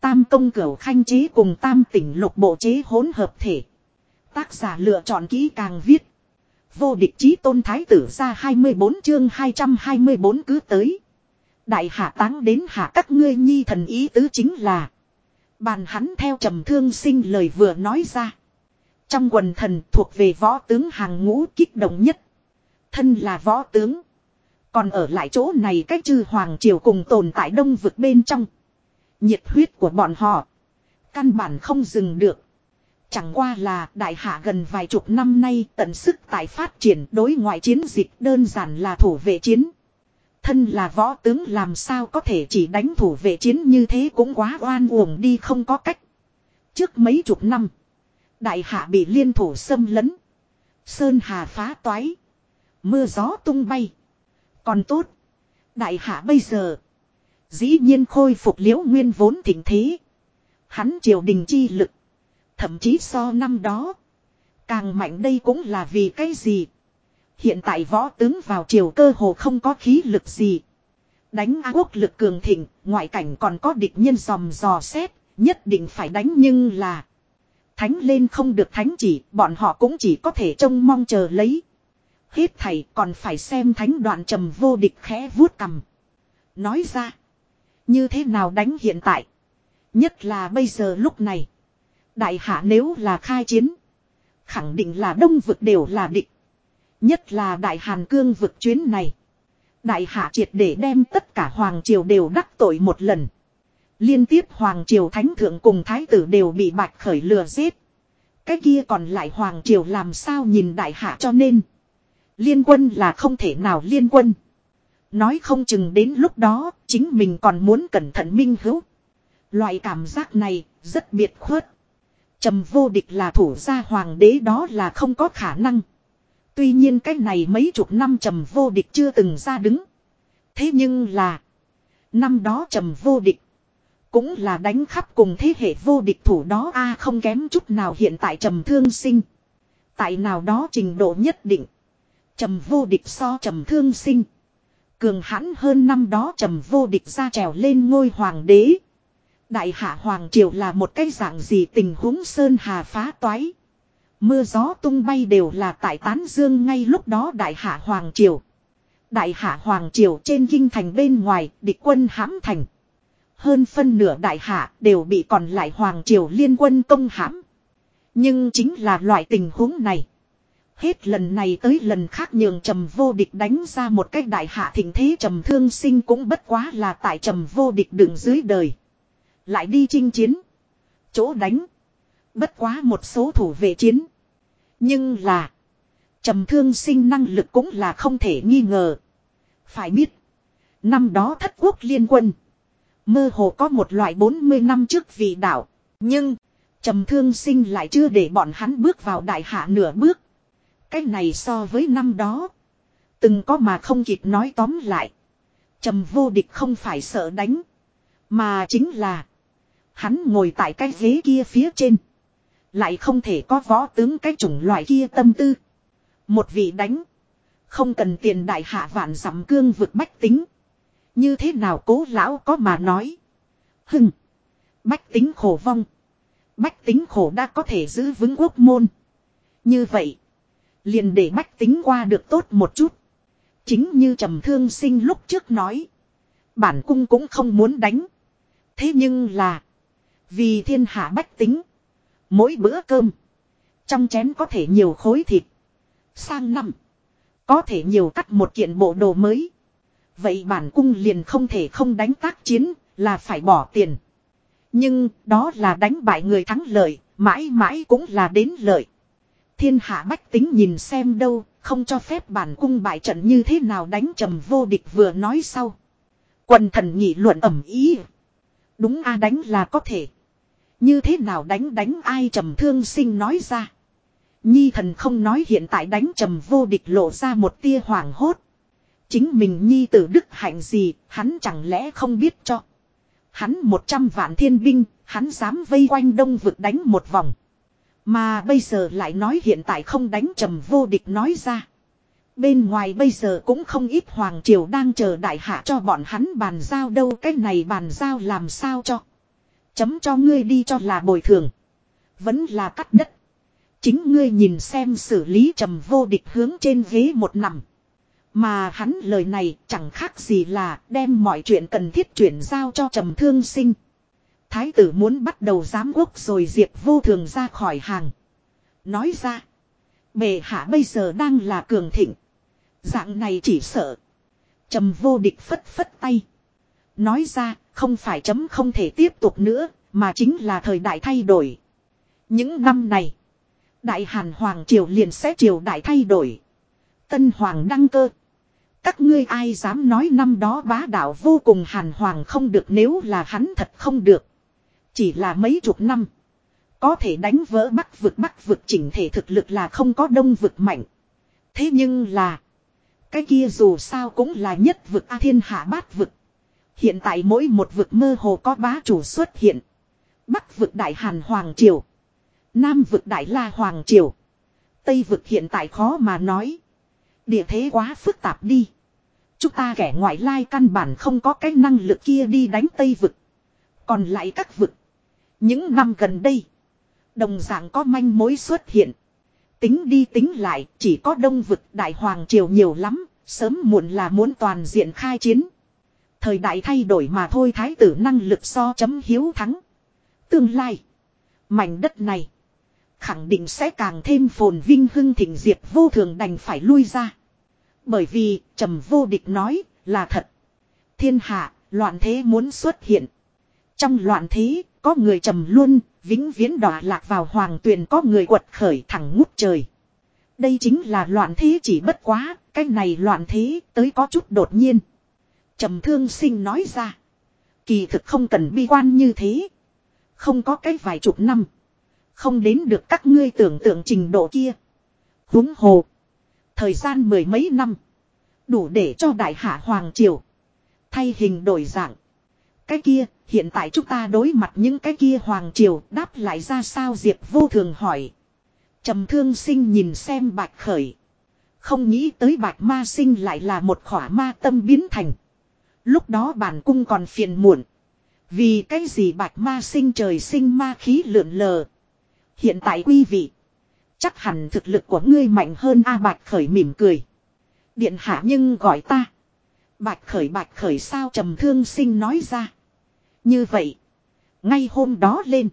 Tam công cửu khanh chế cùng tam tỉnh lục bộ chế hỗn hợp thể. Tác giả lựa chọn kỹ càng viết. Vô địch chí tôn thái tử ra 24 chương 224 cứ tới. Đại hạ táng đến hạ các ngươi nhi thần ý tứ chính là. Bàn hắn theo trầm thương sinh lời vừa nói ra. Trong quần thần thuộc về võ tướng hàng ngũ kích động nhất. Thân là võ tướng. Còn ở lại chỗ này cách chư hoàng triều cùng tồn tại đông vực bên trong. Nhiệt huyết của bọn họ. Căn bản không dừng được. Chẳng qua là đại hạ gần vài chục năm nay tận sức tại phát triển đối ngoại chiến dịch đơn giản là thủ vệ chiến. Thân là võ tướng làm sao có thể chỉ đánh thủ vệ chiến như thế cũng quá oan uổng đi không có cách. Trước mấy chục năm. Đại hạ bị liên thủ xâm lấn. Sơn hà phá toái. Mưa gió tung bay. Còn tốt. Đại hạ bây giờ. Dĩ nhiên khôi phục liễu nguyên vốn thịnh thế. Hắn triều đình chi lực. Thậm chí so năm đó. Càng mạnh đây cũng là vì cái gì. Hiện tại võ tướng vào triều cơ hồ không có khí lực gì. Đánh Á quốc lực cường thịnh, ngoại cảnh còn có địch nhân dòm dò xét, nhất định phải đánh nhưng là. Thánh lên không được thánh chỉ, bọn họ cũng chỉ có thể trông mong chờ lấy. Hết thầy còn phải xem thánh đoạn trầm vô địch khẽ vuốt cầm. Nói ra, như thế nào đánh hiện tại? Nhất là bây giờ lúc này. Đại hạ nếu là khai chiến. Khẳng định là đông vực đều là địch. Nhất là đại hàn cương vực chuyến này. Đại hạ triệt để đem tất cả hoàng triều đều đắc tội một lần. Liên tiếp hoàng triều thánh thượng cùng thái tử đều bị bạch khởi lừa giết. Cái kia còn lại hoàng triều làm sao nhìn đại hạ cho nên. Liên quân là không thể nào liên quân. Nói không chừng đến lúc đó, chính mình còn muốn cẩn thận minh hữu. Loại cảm giác này rất biệt khuất. Trầm vô địch là thủ gia hoàng đế đó là không có khả năng. Tuy nhiên cái này mấy chục năm trầm vô địch chưa từng ra đứng. Thế nhưng là. Năm đó trầm vô địch. Cũng là đánh khắp cùng thế hệ vô địch thủ đó a không kém chút nào hiện tại trầm thương sinh. Tại nào đó trình độ nhất định. Trầm vô địch so trầm thương sinh. Cường hãn hơn năm đó trầm vô địch ra trèo lên ngôi hoàng đế. Đại hạ hoàng triều là một cái dạng gì tình huống sơn hà phá toái. Mưa gió tung bay đều là tại tán dương ngay lúc đó đại hạ hoàng triều. Đại hạ hoàng triều trên kinh thành bên ngoài, địch quân hãm thành. Hơn phân nửa đại hạ đều bị còn lại hoàng triều liên quân công hãm. Nhưng chính là loại tình huống này. Hết lần này tới lần khác nhường trầm vô địch đánh ra một cách đại hạ thịnh thế trầm thương sinh cũng bất quá là tại trầm vô địch đường dưới đời. Lại đi chinh chiến. Chỗ đánh. Bất quá một số thủ vệ chiến. Nhưng là. trầm thương sinh năng lực cũng là không thể nghi ngờ. Phải biết. Năm đó thất quốc liên quân. Mơ hồ có một loại 40 năm trước vị đạo. Nhưng. trầm thương sinh lại chưa để bọn hắn bước vào đại hạ nửa bước. Cái này so với năm đó. Từng có mà không kịp nói tóm lại. Trầm vô địch không phải sợ đánh. Mà chính là. Hắn ngồi tại cái ghế kia phía trên. Lại không thể có võ tướng cái chủng loại kia tâm tư. Một vị đánh. Không cần tiền đại hạ vạn dặm cương vực bách tính. Như thế nào cố lão có mà nói. Hưng. Bách tính khổ vong. Bách tính khổ đã có thể giữ vững quốc môn. Như vậy. Liền để bách tính qua được tốt một chút. Chính như trầm thương sinh lúc trước nói. Bản cung cũng không muốn đánh. Thế nhưng là. Vì thiên hạ bách tính. Mỗi bữa cơm. Trong chén có thể nhiều khối thịt. Sang năm. Có thể nhiều cắt một kiện bộ đồ mới. Vậy bản cung liền không thể không đánh tác chiến. Là phải bỏ tiền. Nhưng đó là đánh bại người thắng lợi. Mãi mãi cũng là đến lợi. Thiên hạ bách tính nhìn xem đâu. Không cho phép bản cung bại trận như thế nào đánh trầm vô địch vừa nói sau. Quần thần nghị luận ẩm ý. Đúng a à, đánh là có thể. Như thế nào đánh đánh ai trầm thương sinh nói ra. Nhi thần không nói hiện tại đánh trầm vô địch lộ ra một tia hoảng hốt. Chính mình nhi tử đức hạnh gì, hắn chẳng lẽ không biết cho. Hắn một trăm vạn thiên binh, hắn dám vây quanh đông vực đánh một vòng. Mà bây giờ lại nói hiện tại không đánh trầm vô địch nói ra. Bên ngoài bây giờ cũng không ít hoàng triều đang chờ đại hạ cho bọn hắn bàn giao đâu cái này bàn giao làm sao cho. Chấm cho ngươi đi cho là bồi thường. Vẫn là cắt đất. Chính ngươi nhìn xem xử lý trầm vô địch hướng trên ghế một nằm. Mà hắn lời này chẳng khác gì là đem mọi chuyện cần thiết chuyển giao cho trầm thương sinh. Thái tử muốn bắt đầu giám quốc rồi diệt vô thường ra khỏi hàng. Nói ra. Bề hạ bây giờ đang là cường thịnh. Dạng này chỉ sợ. Trầm vô địch phất phất tay. Nói ra không phải chấm không thể tiếp tục nữa, mà chính là thời đại thay đổi. Những năm này, Đại Hàn Hoàng Triều liền sẽ triều đại thay đổi. Tân Hoàng đăng cơ. Các ngươi ai dám nói năm đó bá đạo vô cùng hàn hoàng không được nếu là hắn thật không được. Chỉ là mấy chục năm. Có thể đánh vỡ bắc vực bắc vực chỉnh thể thực lực là không có đông vực mạnh. Thế nhưng là. Cái kia dù sao cũng là nhất vực A thiên hạ bát vực. Hiện tại mỗi một vực mơ hồ có bá chủ xuất hiện. Bắc vực đại hàn hoàng triều. Nam vực đại la hoàng triều. Tây vực hiện tại khó mà nói. Địa thế quá phức tạp đi. Chúng ta kẻ ngoại lai căn bản không có cái năng lực kia đi đánh Tây vực. Còn lại các vực. Những năm gần đây. Đồng dạng có manh mối xuất hiện. Tính đi tính lại, chỉ có đông vực đại hoàng triều nhiều lắm. Sớm muộn là muốn toàn diện khai chiến. Thời đại thay đổi mà thôi thái tử năng lực so chấm hiếu thắng. Tương lai. Mảnh đất này. Khẳng định sẽ càng thêm phồn vinh hưng thịnh diệp vô thường đành phải lui ra. Bởi vì trầm vô địch nói là thật. Thiên hạ loạn thế muốn xuất hiện. Trong loạn thế có người trầm luôn vĩnh viễn đọa lạc vào hoàng tuyền có người quật khởi thẳng ngút trời. Đây chính là loạn thế chỉ bất quá, cái này loạn thế tới có chút đột nhiên trầm thương sinh nói ra. Kỳ thực không cần bi quan như thế. Không có cái vài chục năm. Không đến được các ngươi tưởng tượng trình độ kia. huống hồ. Thời gian mười mấy năm. Đủ để cho đại hạ Hoàng Triều. Thay hình đổi dạng. Cái kia, hiện tại chúng ta đối mặt những cái kia Hoàng Triều đáp lại ra sao Diệp vô thường hỏi. trầm thương sinh nhìn xem bạch khởi. Không nghĩ tới bạch ma sinh lại là một khỏa ma tâm biến thành. Lúc đó bản cung còn phiền muộn. Vì cái gì bạch ma sinh trời sinh ma khí lượn lờ. Hiện tại quý vị. Chắc hẳn thực lực của ngươi mạnh hơn A Bạch Khởi mỉm cười. Điện hạ nhưng gọi ta. Bạch Khởi Bạch Khởi sao trầm thương sinh nói ra. Như vậy. Ngay hôm đó lên.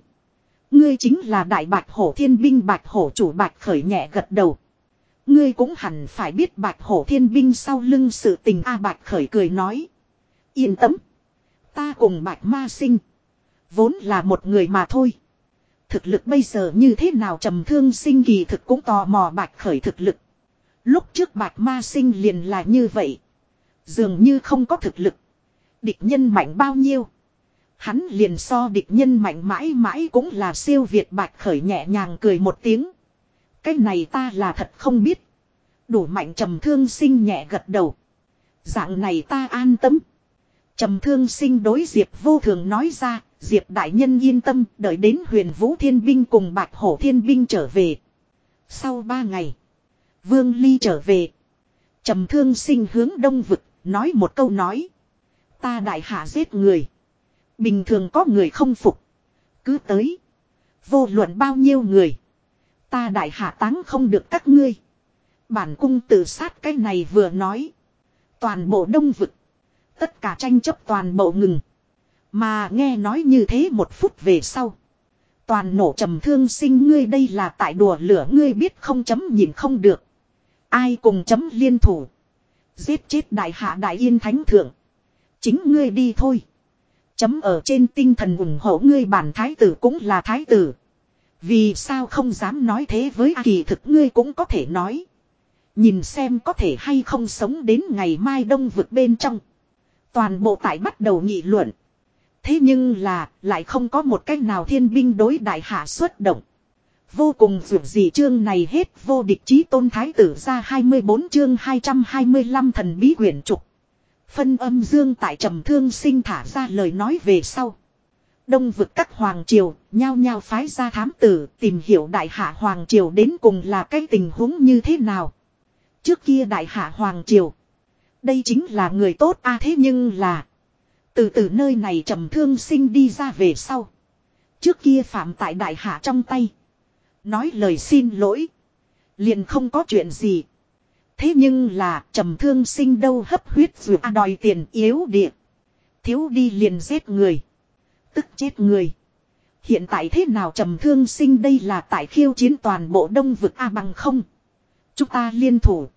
Ngươi chính là đại bạch hổ thiên binh, bạch hổ chủ bạch khởi nhẹ gật đầu. Ngươi cũng hẳn phải biết bạch hổ thiên binh sau lưng sự tình, A bạch khởi cười nói. Yên tâm. Ta cùng bạch ma sinh. Vốn là một người mà thôi. Thực lực bây giờ như thế nào trầm thương sinh kỳ thực cũng tò mò bạch khởi thực lực. Lúc trước bạch ma sinh liền là như vậy. Dường như không có thực lực. Địch nhân mạnh bao nhiêu. Hắn liền so địch nhân mạnh mãi mãi cũng là siêu việt bạch khởi nhẹ nhàng cười một tiếng. Cái này ta là thật không biết. Đủ mạnh trầm thương sinh nhẹ gật đầu. Dạng này ta an tâm. Trầm thương sinh đối diệp vô thường nói ra, Diệp đại nhân yên tâm, đợi đến huyền vũ thiên binh cùng bạch hổ thiên binh trở về. Sau ba ngày. Vương Ly trở về. trầm thương sinh hướng đông vực. Nói một câu nói. Ta đại hạ giết người. Bình thường có người không phục. Cứ tới. Vô luận bao nhiêu người. Ta đại hạ táng không được các ngươi. Bản cung tự sát cái này vừa nói. Toàn bộ đông vực. Tất cả tranh chấp toàn bộ ngừng. Mà nghe nói như thế một phút về sau. Toàn nổ trầm thương sinh ngươi đây là tại đùa lửa ngươi biết không chấm nhìn không được. Ai cùng chấm liên thủ. Giết chết đại hạ đại yên thánh thượng. Chính ngươi đi thôi. Chấm ở trên tinh thần ủng hộ ngươi bản thái tử cũng là thái tử. Vì sao không dám nói thế với A kỳ thực ngươi cũng có thể nói. Nhìn xem có thể hay không sống đến ngày mai đông vực bên trong. Toàn bộ tại bắt đầu nghị luận. Thế nhưng là, lại không có một cách nào thiên binh đối đại hạ xuất động. Vô cùng vượt dị chương này hết vô địch chí tôn thái tử ra 24 chương 225 thần bí quyển trục. Phân âm dương tại trầm thương sinh thả ra lời nói về sau. Đông vực các hoàng triều, nhao nhao phái ra thám tử, tìm hiểu đại hạ hoàng triều đến cùng là cái tình huống như thế nào. Trước kia đại hạ hoàng triều. Đây chính là người tốt, a, thế nhưng là. Từ từ nơi này trầm thương sinh đi ra về sau. Trước kia phạm tại đại hạ trong tay. Nói lời xin lỗi. Liền không có chuyện gì. Thế nhưng là, trầm thương sinh đâu hấp huyết dù à đòi tiền yếu địa. Thiếu đi liền giết người. Tức chết người. Hiện tại thế nào trầm thương sinh đây là tại khiêu chiến toàn bộ đông vực A bằng không. Chúng ta liên thủ.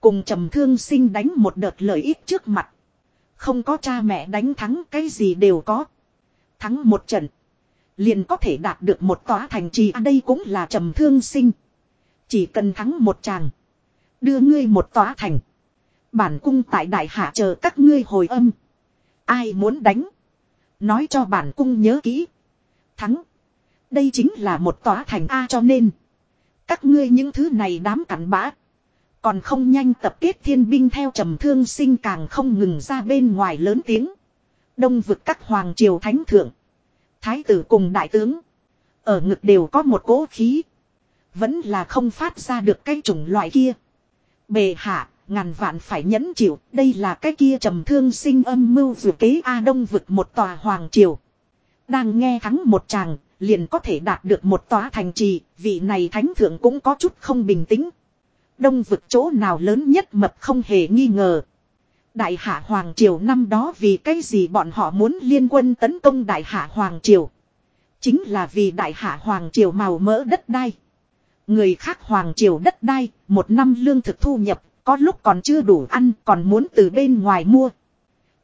Cùng trầm thương sinh đánh một đợt lợi ích trước mặt. Không có cha mẹ đánh thắng cái gì đều có. Thắng một trận. Liền có thể đạt được một tòa thành trì à đây cũng là trầm thương sinh. Chỉ cần thắng một chàng. Đưa ngươi một tòa thành. Bản cung tại đại hạ chờ các ngươi hồi âm. Ai muốn đánh. Nói cho bản cung nhớ kỹ. Thắng. Đây chính là một tòa thành A cho nên. Các ngươi những thứ này đám cắn bã. Còn không nhanh tập kết thiên binh theo trầm thương sinh càng không ngừng ra bên ngoài lớn tiếng. Đông vực các hoàng triều thánh thượng. Thái tử cùng đại tướng. Ở ngực đều có một cỗ khí. Vẫn là không phát ra được cái chủng loại kia. Bề hạ, ngàn vạn phải nhẫn chịu. Đây là cái kia trầm thương sinh âm mưu vừa kế A Đông vực một tòa hoàng triều. Đang nghe thắng một chàng, liền có thể đạt được một tòa thành trì. Vị này thánh thượng cũng có chút không bình tĩnh. Đông vực chỗ nào lớn nhất mập không hề nghi ngờ. Đại hạ Hoàng Triều năm đó vì cái gì bọn họ muốn liên quân tấn công Đại hạ Hoàng Triều. Chính là vì Đại hạ Hoàng Triều màu mỡ đất đai. Người khác Hoàng Triều đất đai, một năm lương thực thu nhập, có lúc còn chưa đủ ăn còn muốn từ bên ngoài mua.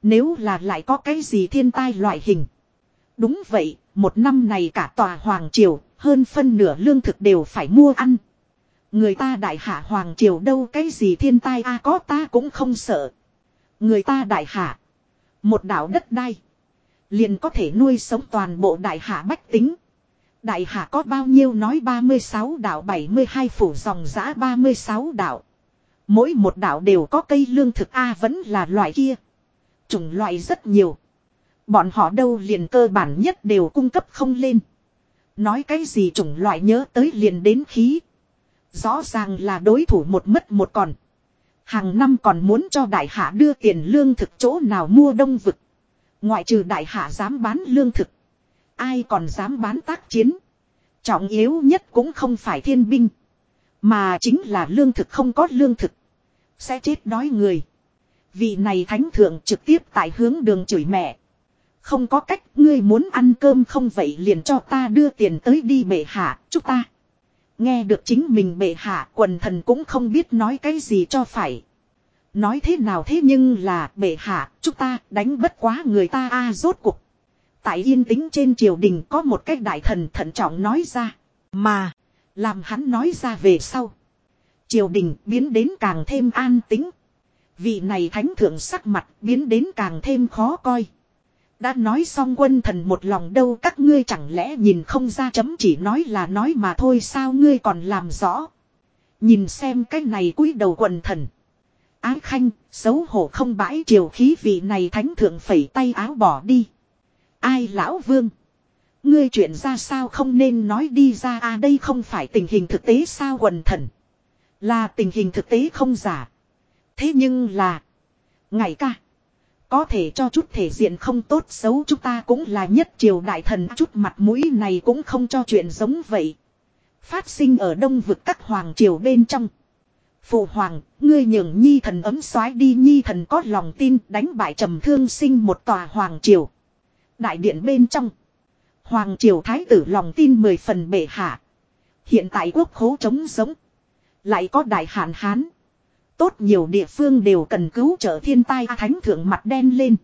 Nếu là lại có cái gì thiên tai loại hình. Đúng vậy, một năm này cả tòa Hoàng Triều, hơn phân nửa lương thực đều phải mua ăn. Người ta đại hạ Hoàng Triều đâu cái gì thiên tai a, có ta cũng không sợ. Người ta đại hạ. Một đảo đất đai. Liền có thể nuôi sống toàn bộ đại hạ bách tính. Đại hạ có bao nhiêu nói 36 đảo 72 phủ dòng giã 36 đảo. Mỗi một đảo đều có cây lương thực A, vẫn là loại kia. Chủng loại rất nhiều. Bọn họ đâu liền cơ bản nhất đều cung cấp không lên. Nói cái gì chủng loại nhớ tới liền đến khí. Rõ ràng là đối thủ một mất một còn. Hàng năm còn muốn cho đại hạ đưa tiền lương thực chỗ nào mua đông vực. Ngoại trừ đại hạ dám bán lương thực. Ai còn dám bán tác chiến. Trọng yếu nhất cũng không phải thiên binh. Mà chính là lương thực không có lương thực. Sẽ chết đói người. Vị này thánh thượng trực tiếp tại hướng đường chửi mẹ. Không có cách, ngươi muốn ăn cơm không vậy liền cho ta đưa tiền tới đi bệ hạ, chúc ta. Nghe được chính mình bệ hạ, quần thần cũng không biết nói cái gì cho phải. Nói thế nào thế nhưng là, bệ hạ, chúng ta đánh bất quá người ta a, rốt cuộc. Tại yên tĩnh trên triều đình có một cách đại thần thận trọng nói ra. Mà, làm hắn nói ra về sau. Triều đình biến đến càng thêm an tĩnh. Vị này thánh thượng sắc mặt biến đến càng thêm khó coi. Đã nói xong quân thần một lòng đâu các ngươi chẳng lẽ nhìn không ra chấm chỉ nói là nói mà thôi sao ngươi còn làm rõ. Nhìn xem cái này cúi đầu quần thần. Ái khanh, xấu hổ không bãi triều khí vị này thánh thượng phẩy tay áo bỏ đi. Ai lão vương? Ngươi chuyện ra sao không nên nói đi ra à đây không phải tình hình thực tế sao quần thần. Là tình hình thực tế không giả. Thế nhưng là. Ngày ca. Có thể cho chút thể diện không tốt xấu chúng ta cũng là nhất triều đại thần chút mặt mũi này cũng không cho chuyện giống vậy. Phát sinh ở đông vực các hoàng triều bên trong. Phụ hoàng, ngươi nhường nhi thần ấm soái đi nhi thần có lòng tin đánh bại trầm thương sinh một tòa hoàng triều. Đại điện bên trong. Hoàng triều thái tử lòng tin mười phần bệ hạ. Hiện tại quốc khố trống giống. Lại có đại hạn hán. Tốt nhiều địa phương đều cần cứu trợ thiên tai thánh thượng mặt đen lên.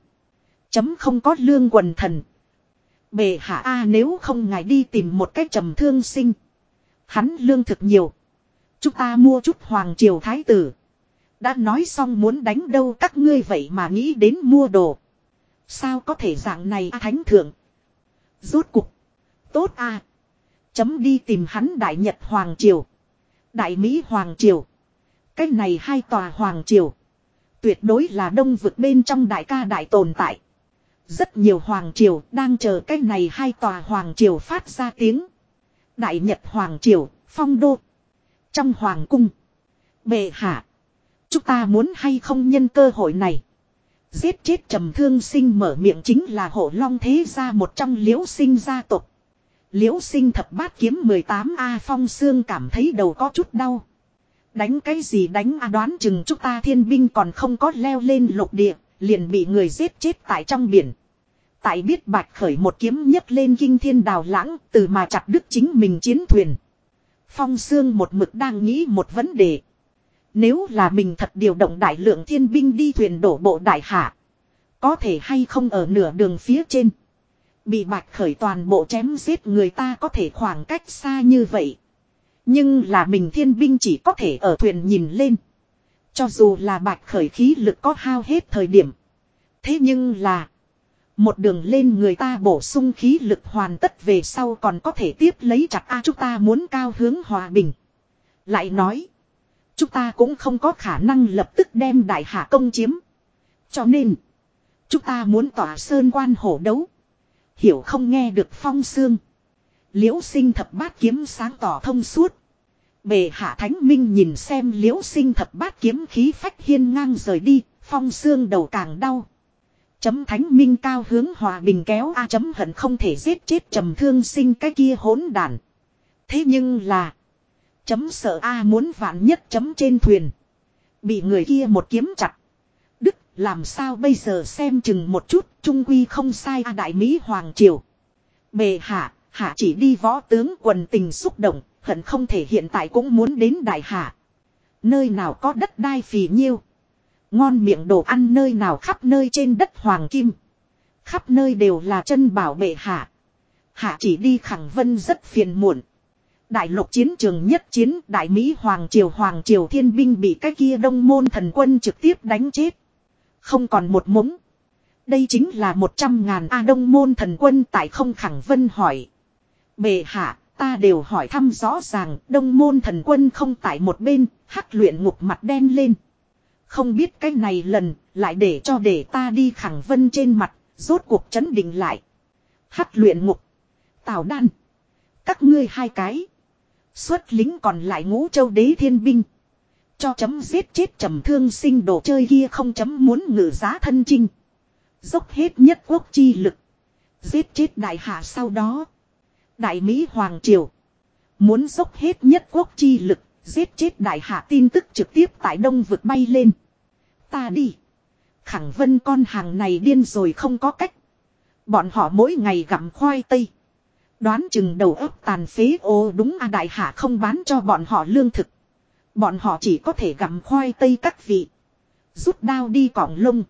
Chấm không có lương quần thần. Bề hạ A, nếu không ngài đi tìm một cách trầm thương sinh. Hắn lương thực nhiều. Chúng ta mua chút hoàng triều thái tử. Đã nói xong muốn đánh đâu các ngươi vậy mà nghĩ đến mua đồ. Sao có thể dạng này A thánh thượng. Rốt cục. Tốt A. Chấm đi tìm hắn đại nhật hoàng triều. Đại Mỹ hoàng triều. Cái này hai tòa hoàng triều. Tuyệt đối là đông vực bên trong đại ca đại tồn tại. Rất nhiều hoàng triều đang chờ cái này hai tòa hoàng triều phát ra tiếng. Đại Nhật Hoàng Triều, Phong Đô. Trong Hoàng Cung. Bệ hạ. Chúng ta muốn hay không nhân cơ hội này. Giết chết trầm thương sinh mở miệng chính là hộ long thế gia một trong liễu sinh gia tộc. Liễu sinh thập bát kiếm 18A phong xương cảm thấy đầu có chút đau. Đánh cái gì đánh a đoán chừng chúng ta thiên binh còn không có leo lên lục địa, liền bị người giết chết tại trong biển. Tại biết bạch khởi một kiếm nhấc lên kinh thiên đào lãng, từ mà chặt đứt chính mình chiến thuyền. Phong Sương một mực đang nghĩ một vấn đề. Nếu là mình thật điều động đại lượng thiên binh đi thuyền đổ bộ đại hạ. Có thể hay không ở nửa đường phía trên. Bị bạch khởi toàn bộ chém giết người ta có thể khoảng cách xa như vậy. Nhưng là mình thiên binh chỉ có thể ở thuyền nhìn lên. Cho dù là bạch khởi khí lực có hao hết thời điểm. Thế nhưng là. Một đường lên người ta bổ sung khí lực hoàn tất về sau còn có thể tiếp lấy chặt A, chúng ta muốn cao hướng hòa bình. Lại nói. Chúng ta cũng không có khả năng lập tức đem đại hạ công chiếm. Cho nên. Chúng ta muốn tỏa sơn quan hổ đấu. Hiểu không nghe được phong xương. Liễu sinh thập bát kiếm sáng tỏ thông suốt. Bề hạ thánh minh nhìn xem liễu sinh thập bát kiếm khí phách hiên ngang rời đi. Phong xương đầu càng đau. Chấm thánh minh cao hướng hòa bình kéo A chấm hận không thể giết chết trầm thương sinh cái kia hỗn đản. Thế nhưng là. Chấm sợ A muốn vạn nhất chấm trên thuyền. Bị người kia một kiếm chặt. Đức, làm sao bây giờ xem chừng một chút. Trung quy không sai A đại Mỹ Hoàng Triều. Bề hạ. Hạ chỉ đi võ tướng quần tình xúc động. Hận không thể hiện tại cũng muốn đến đại hạ. Nơi nào có đất đai phì nhiêu. Ngon miệng đồ ăn nơi nào khắp nơi trên đất hoàng kim. Khắp nơi đều là chân bảo bệ hạ. Hạ chỉ đi khẳng vân rất phiền muộn. Đại lục chiến trường nhất chiến, đại Mỹ Hoàng Triều Hoàng Triều thiên binh bị cái kia đông môn thần quân trực tiếp đánh chết. Không còn một mống. Đây chính là một trăm ngàn A đông môn thần quân tại không khẳng vân hỏi bề hạ, ta đều hỏi thăm rõ ràng đông môn thần quân không tại một bên, hắc luyện ngục mặt đen lên. Không biết cái này lần, lại để cho để ta đi khẳng vân trên mặt, rốt cuộc chấn định lại. Hắc luyện ngục. Tào đan. Các ngươi hai cái. Xuất lính còn lại ngũ châu đế thiên binh. Cho chấm giết chết trầm thương sinh đồ chơi kia không chấm muốn ngự giá thân chinh. Dốc hết nhất quốc chi lực. Giết chết đại hạ sau đó. Đại Mỹ Hoàng Triều. Muốn dốc hết nhất quốc chi lực. Giết chết đại hạ tin tức trực tiếp tại đông vực bay lên. Ta đi. Khẳng vân con hàng này điên rồi không có cách. Bọn họ mỗi ngày gặm khoai tây. Đoán chừng đầu óc tàn phế ô đúng a, đại hạ không bán cho bọn họ lương thực. Bọn họ chỉ có thể gặm khoai tây các vị. Rút đao đi cỏng lông.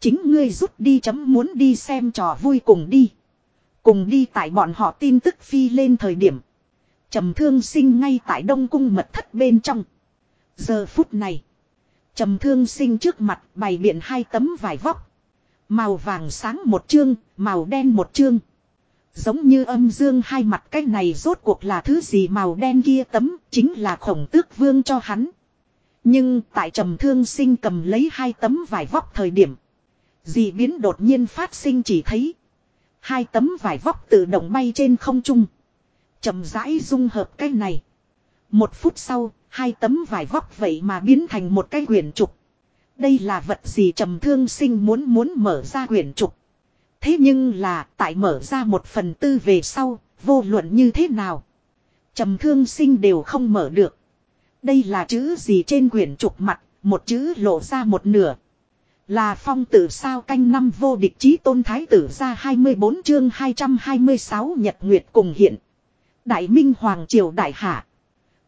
Chính ngươi rút đi chấm muốn đi xem trò vui cùng đi. Cùng đi tại bọn họ tin tức phi lên thời điểm. trầm thương sinh ngay tại đông cung mật thất bên trong. Giờ phút này. trầm thương sinh trước mặt bày biện hai tấm vải vóc. Màu vàng sáng một chương, màu đen một chương. Giống như âm dương hai mặt cái này rốt cuộc là thứ gì màu đen kia tấm chính là khổng tước vương cho hắn. Nhưng tại trầm thương sinh cầm lấy hai tấm vải vóc thời điểm. Dị biến đột nhiên phát sinh chỉ thấy. Hai tấm vải vóc tự động bay trên không trung. chậm rãi dung hợp cái này. Một phút sau, hai tấm vải vóc vậy mà biến thành một cái quyển trục. Đây là vật gì trầm thương sinh muốn muốn mở ra quyển trục. Thế nhưng là tại mở ra một phần tư về sau, vô luận như thế nào. trầm thương sinh đều không mở được. Đây là chữ gì trên quyển trục mặt, một chữ lộ ra một nửa. Là phong tử sao canh năm vô địch chí tôn thái tử ra 24 chương 226 nhật nguyệt cùng hiện. Đại minh hoàng triều đại hạ.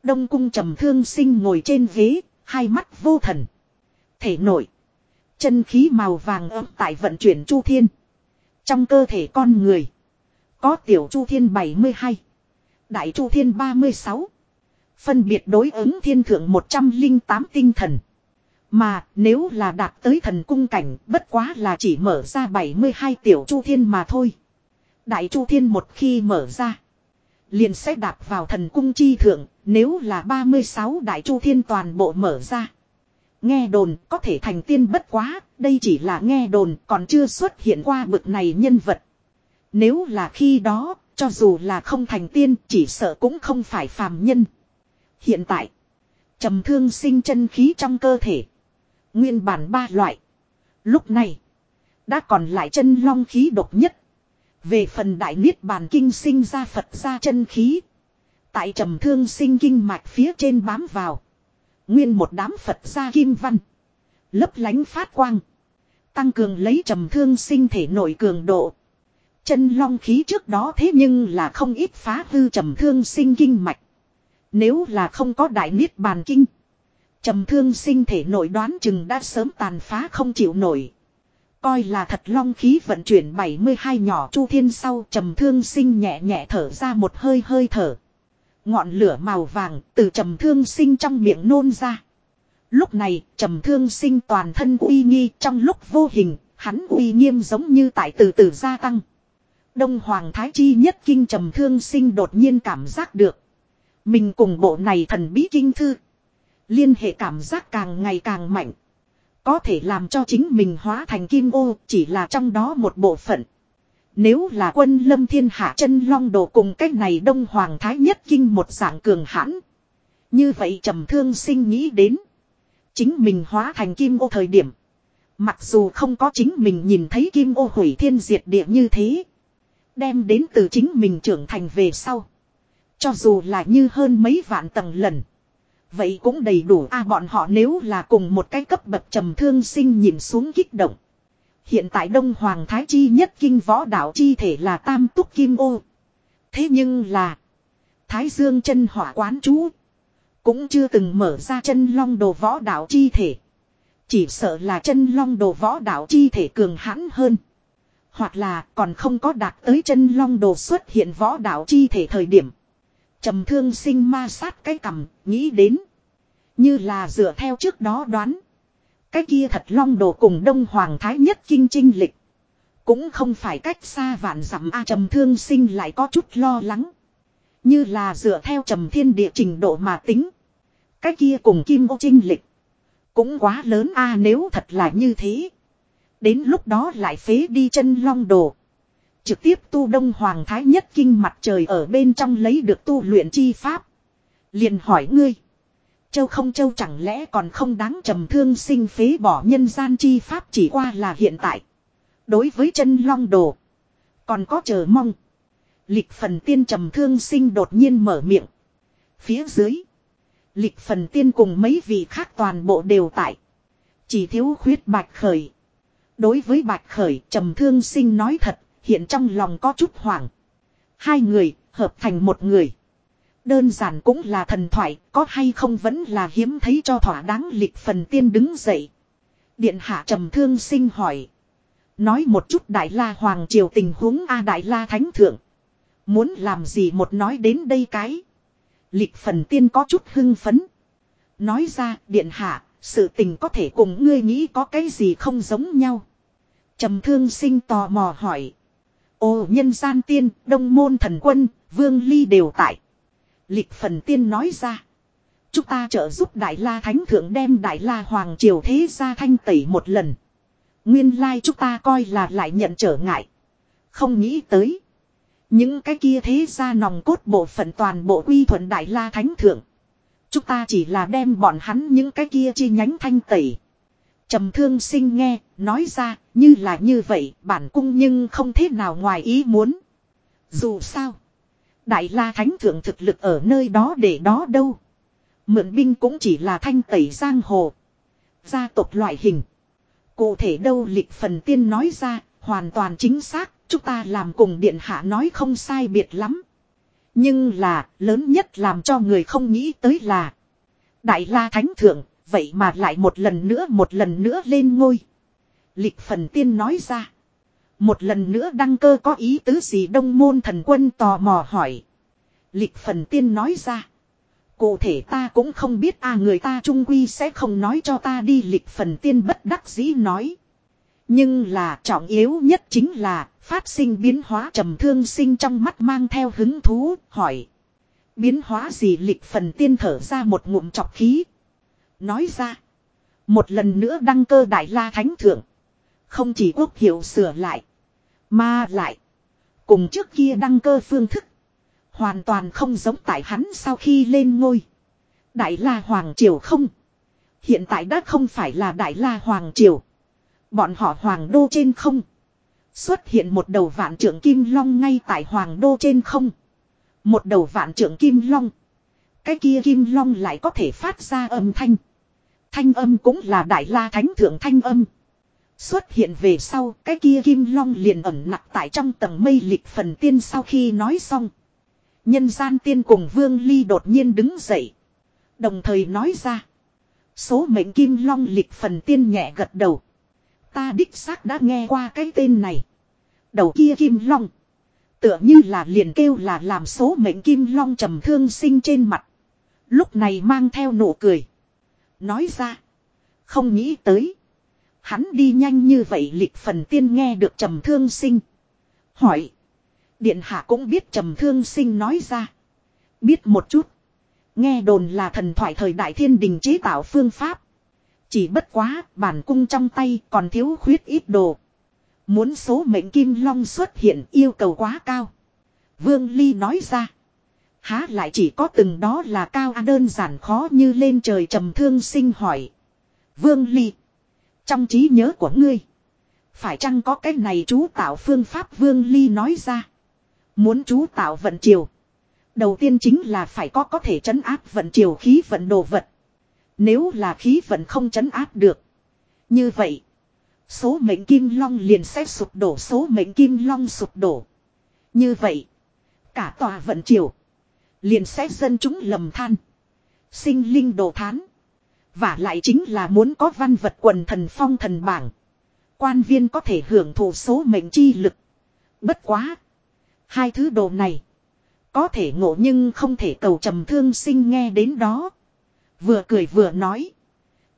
Đông cung trầm thương sinh ngồi trên ghế, hai mắt vô thần. Thể nội. Chân khí màu vàng ấm tại vận chuyển chu thiên. Trong cơ thể con người. Có tiểu chu thiên 72. Đại chu thiên 36. Phân biệt đối ứng thiên thượng 108 tinh thần. Mà nếu là đạt tới thần cung cảnh bất quá là chỉ mở ra 72 tiểu chu thiên mà thôi. Đại chu thiên một khi mở ra. Liền sẽ đạp vào thần cung chi thượng nếu là 36 đại chu thiên toàn bộ mở ra. Nghe đồn có thể thành tiên bất quá, đây chỉ là nghe đồn còn chưa xuất hiện qua bực này nhân vật. Nếu là khi đó, cho dù là không thành tiên chỉ sợ cũng không phải phàm nhân. Hiện tại, trầm thương sinh chân khí trong cơ thể. Nguyên bản ba loại. Lúc này, đã còn lại chân long khí độc nhất. Về phần đại niết bàn kinh sinh ra Phật ra chân khí. Tại trầm thương sinh kinh mạch phía trên bám vào. Nguyên một đám Phật ra kim văn. Lấp lánh phát quang. Tăng cường lấy trầm thương sinh thể nội cường độ. Chân long khí trước đó thế nhưng là không ít phá hư trầm thương sinh kinh mạch. Nếu là không có đại niết bàn kinh. Trầm thương sinh thể nội đoán chừng đã sớm tàn phá không chịu nổi. Coi là thật long khí vận chuyển 72 nhỏ chu thiên sau trầm thương sinh nhẹ nhẹ thở ra một hơi hơi thở. Ngọn lửa màu vàng từ trầm thương sinh trong miệng nôn ra. Lúc này, trầm thương sinh toàn thân uy nghi trong lúc vô hình, hắn uy nghiêm giống như tại từ từ gia tăng. Đông Hoàng Thái Chi nhất kinh trầm thương sinh đột nhiên cảm giác được. Mình cùng bộ này thần bí kinh thư. Liên hệ cảm giác càng ngày càng mạnh. Có thể làm cho chính mình hóa thành kim ô, chỉ là trong đó một bộ phận. Nếu là quân lâm thiên hạ chân long đồ cùng cách này đông hoàng thái nhất kinh một dạng cường hãn. Như vậy trầm thương sinh nghĩ đến. Chính mình hóa thành kim ô thời điểm. Mặc dù không có chính mình nhìn thấy kim ô hủy thiên diệt địa như thế. Đem đến từ chính mình trưởng thành về sau. Cho dù là như hơn mấy vạn tầng lần. Vậy cũng đầy đủ a bọn họ nếu là cùng một cái cấp bậc trầm thương sinh nhìn xuống kích động. Hiện tại Đông Hoàng Thái Chi nhất kinh võ đạo chi thể là tam túc kim ô. Thế nhưng là. Thái Dương chân hỏa quán chú. Cũng chưa từng mở ra chân long đồ võ đạo chi thể. Chỉ sợ là chân long đồ võ đạo chi thể cường hãn hơn. Hoặc là còn không có đạt tới chân long đồ xuất hiện võ đạo chi thể thời điểm trầm thương sinh ma sát cái cầm, nghĩ đến. Như là dựa theo trước đó đoán. Cái kia thật long đồ cùng đông hoàng thái nhất kinh trinh lịch. Cũng không phải cách xa vạn dặm A trầm thương sinh lại có chút lo lắng. Như là dựa theo trầm thiên địa trình độ mà tính. Cái kia cùng kim ô trinh lịch. Cũng quá lớn a nếu thật là như thế. Đến lúc đó lại phế đi chân long đồ. Trực tiếp tu đông hoàng thái nhất kinh mặt trời ở bên trong lấy được tu luyện chi pháp. Liền hỏi ngươi. Châu không châu chẳng lẽ còn không đáng trầm thương sinh phế bỏ nhân gian chi pháp chỉ qua là hiện tại. Đối với chân long đồ. Còn có chờ mong. Lịch phần tiên trầm thương sinh đột nhiên mở miệng. Phía dưới. Lịch phần tiên cùng mấy vị khác toàn bộ đều tại. Chỉ thiếu khuyết bạch khởi. Đối với bạch khởi, trầm thương sinh nói thật. Hiện trong lòng có chút hoảng. Hai người hợp thành một người. Đơn giản cũng là thần thoại, có hay không vẫn là hiếm thấy cho thỏa đáng lịch phần tiên đứng dậy. Điện hạ trầm thương sinh hỏi. Nói một chút Đại La Hoàng Triều tình huống A Đại La Thánh Thượng. Muốn làm gì một nói đến đây cái. Lịch phần tiên có chút hưng phấn. Nói ra, điện hạ, sự tình có thể cùng ngươi nghĩ có cái gì không giống nhau. Trầm thương sinh tò mò hỏi. Ô nhân gian tiên, đông môn thần quân, vương ly đều tại. Lịch phần tiên nói ra. Chúng ta trợ giúp Đại La Thánh Thượng đem Đại La Hoàng Triều thế gia thanh tẩy một lần. Nguyên lai chúng ta coi là lại nhận trở ngại. Không nghĩ tới. Những cái kia thế gia nòng cốt bộ phận toàn bộ quy thuận Đại La Thánh Thượng. Chúng ta chỉ là đem bọn hắn những cái kia chi nhánh thanh tẩy trầm thương sinh nghe, nói ra, như là như vậy, bản cung nhưng không thế nào ngoài ý muốn. Dù sao. Đại la thánh thượng thực lực ở nơi đó để đó đâu. Mượn binh cũng chỉ là thanh tẩy giang hồ. Gia tộc loại hình. Cụ thể đâu lịch phần tiên nói ra, hoàn toàn chính xác, chúng ta làm cùng điện hạ nói không sai biệt lắm. Nhưng là, lớn nhất làm cho người không nghĩ tới là. Đại la thánh thượng, vậy mà lại một lần nữa, một lần nữa lên ngôi. Lịch phần tiên nói ra. Một lần nữa đăng cơ có ý tứ gì đông môn thần quân tò mò hỏi. Lịch phần tiên nói ra. Cụ thể ta cũng không biết a người ta trung quy sẽ không nói cho ta đi lịch phần tiên bất đắc dĩ nói. Nhưng là trọng yếu nhất chính là phát sinh biến hóa trầm thương sinh trong mắt mang theo hứng thú, hỏi. Biến hóa gì lịch phần tiên thở ra một ngụm chọc khí. Nói ra. Một lần nữa đăng cơ đại la thánh thượng. Không chỉ quốc hiệu sửa lại. Mà lại. Cùng trước kia đăng cơ phương thức. Hoàn toàn không giống tại hắn sau khi lên ngôi. Đại La Hoàng Triều không. Hiện tại đã không phải là Đại La Hoàng Triều. Bọn họ Hoàng Đô trên không. Xuất hiện một đầu vạn trưởng Kim Long ngay tại Hoàng Đô trên không. Một đầu vạn trưởng Kim Long. Cái kia Kim Long lại có thể phát ra âm thanh. Thanh âm cũng là Đại La Thánh Thượng Thanh âm. Xuất hiện về sau, cái kia kim long liền ẩn nặc tại trong tầng mây lịch phần tiên sau khi nói xong. Nhân gian tiên cùng vương ly đột nhiên đứng dậy. Đồng thời nói ra. Số mệnh kim long lịch phần tiên nhẹ gật đầu. Ta đích xác đã nghe qua cái tên này. Đầu kia kim long. Tựa như là liền kêu là làm số mệnh kim long trầm thương sinh trên mặt. Lúc này mang theo nụ cười. Nói ra. Không nghĩ tới. Hắn đi nhanh như vậy lịch phần tiên nghe được trầm thương sinh. Hỏi. Điện hạ cũng biết trầm thương sinh nói ra. Biết một chút. Nghe đồn là thần thoại thời đại thiên đình chế tạo phương pháp. Chỉ bất quá, bản cung trong tay còn thiếu khuyết ít đồ. Muốn số mệnh kim long xuất hiện yêu cầu quá cao. Vương Ly nói ra. Há lại chỉ có từng đó là cao a đơn giản khó như lên trời trầm thương sinh hỏi. Vương Ly. Trong trí nhớ của ngươi. Phải chăng có cái này chú tạo phương pháp Vương Ly nói ra. Muốn chú tạo vận chiều. Đầu tiên chính là phải có có thể chấn áp vận chiều khí vận đồ vật. Nếu là khí vận không chấn áp được. Như vậy. Số mệnh kim long liền sẽ sụp đổ, số mệnh kim long sụp đổ. Như vậy. Cả tòa vận chiều. Liền sẽ dân chúng lầm than. Sinh linh đồ thán. Và lại chính là muốn có văn vật quần thần phong thần bảng. Quan viên có thể hưởng thụ số mệnh chi lực. Bất quá. Hai thứ đồ này. Có thể ngộ nhưng không thể cầu trầm thương sinh nghe đến đó. Vừa cười vừa nói.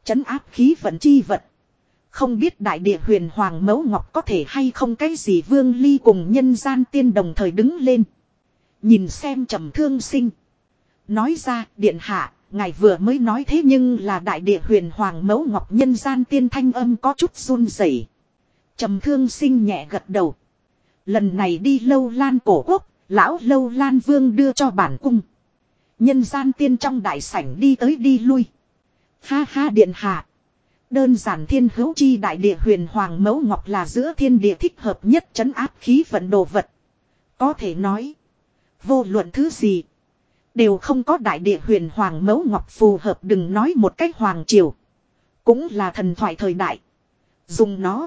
Chấn áp khí vận chi vật. Không biết đại địa huyền hoàng mẫu ngọc có thể hay không cái gì vương ly cùng nhân gian tiên đồng thời đứng lên. Nhìn xem trầm thương sinh. Nói ra điện hạ, ngài vừa mới nói thế nhưng là đại địa huyền hoàng mẫu ngọc nhân gian tiên thanh âm có chút run rẩy. Trầm thương sinh nhẹ gật đầu. Lần này đi lâu lan cổ quốc, lão lâu lan vương đưa cho bản cung. Nhân gian tiên trong đại sảnh đi tới đi lui. Ha ha điện hạ. Đơn giản thiên hữu chi đại địa huyền hoàng mẫu ngọc là giữa thiên địa thích hợp nhất chấn áp khí vận đồ vật. Có thể nói. Vô luận thứ gì. Đều không có đại địa huyền hoàng mẫu ngọc phù hợp đừng nói một cách hoàng triều. Cũng là thần thoại thời đại. Dùng nó.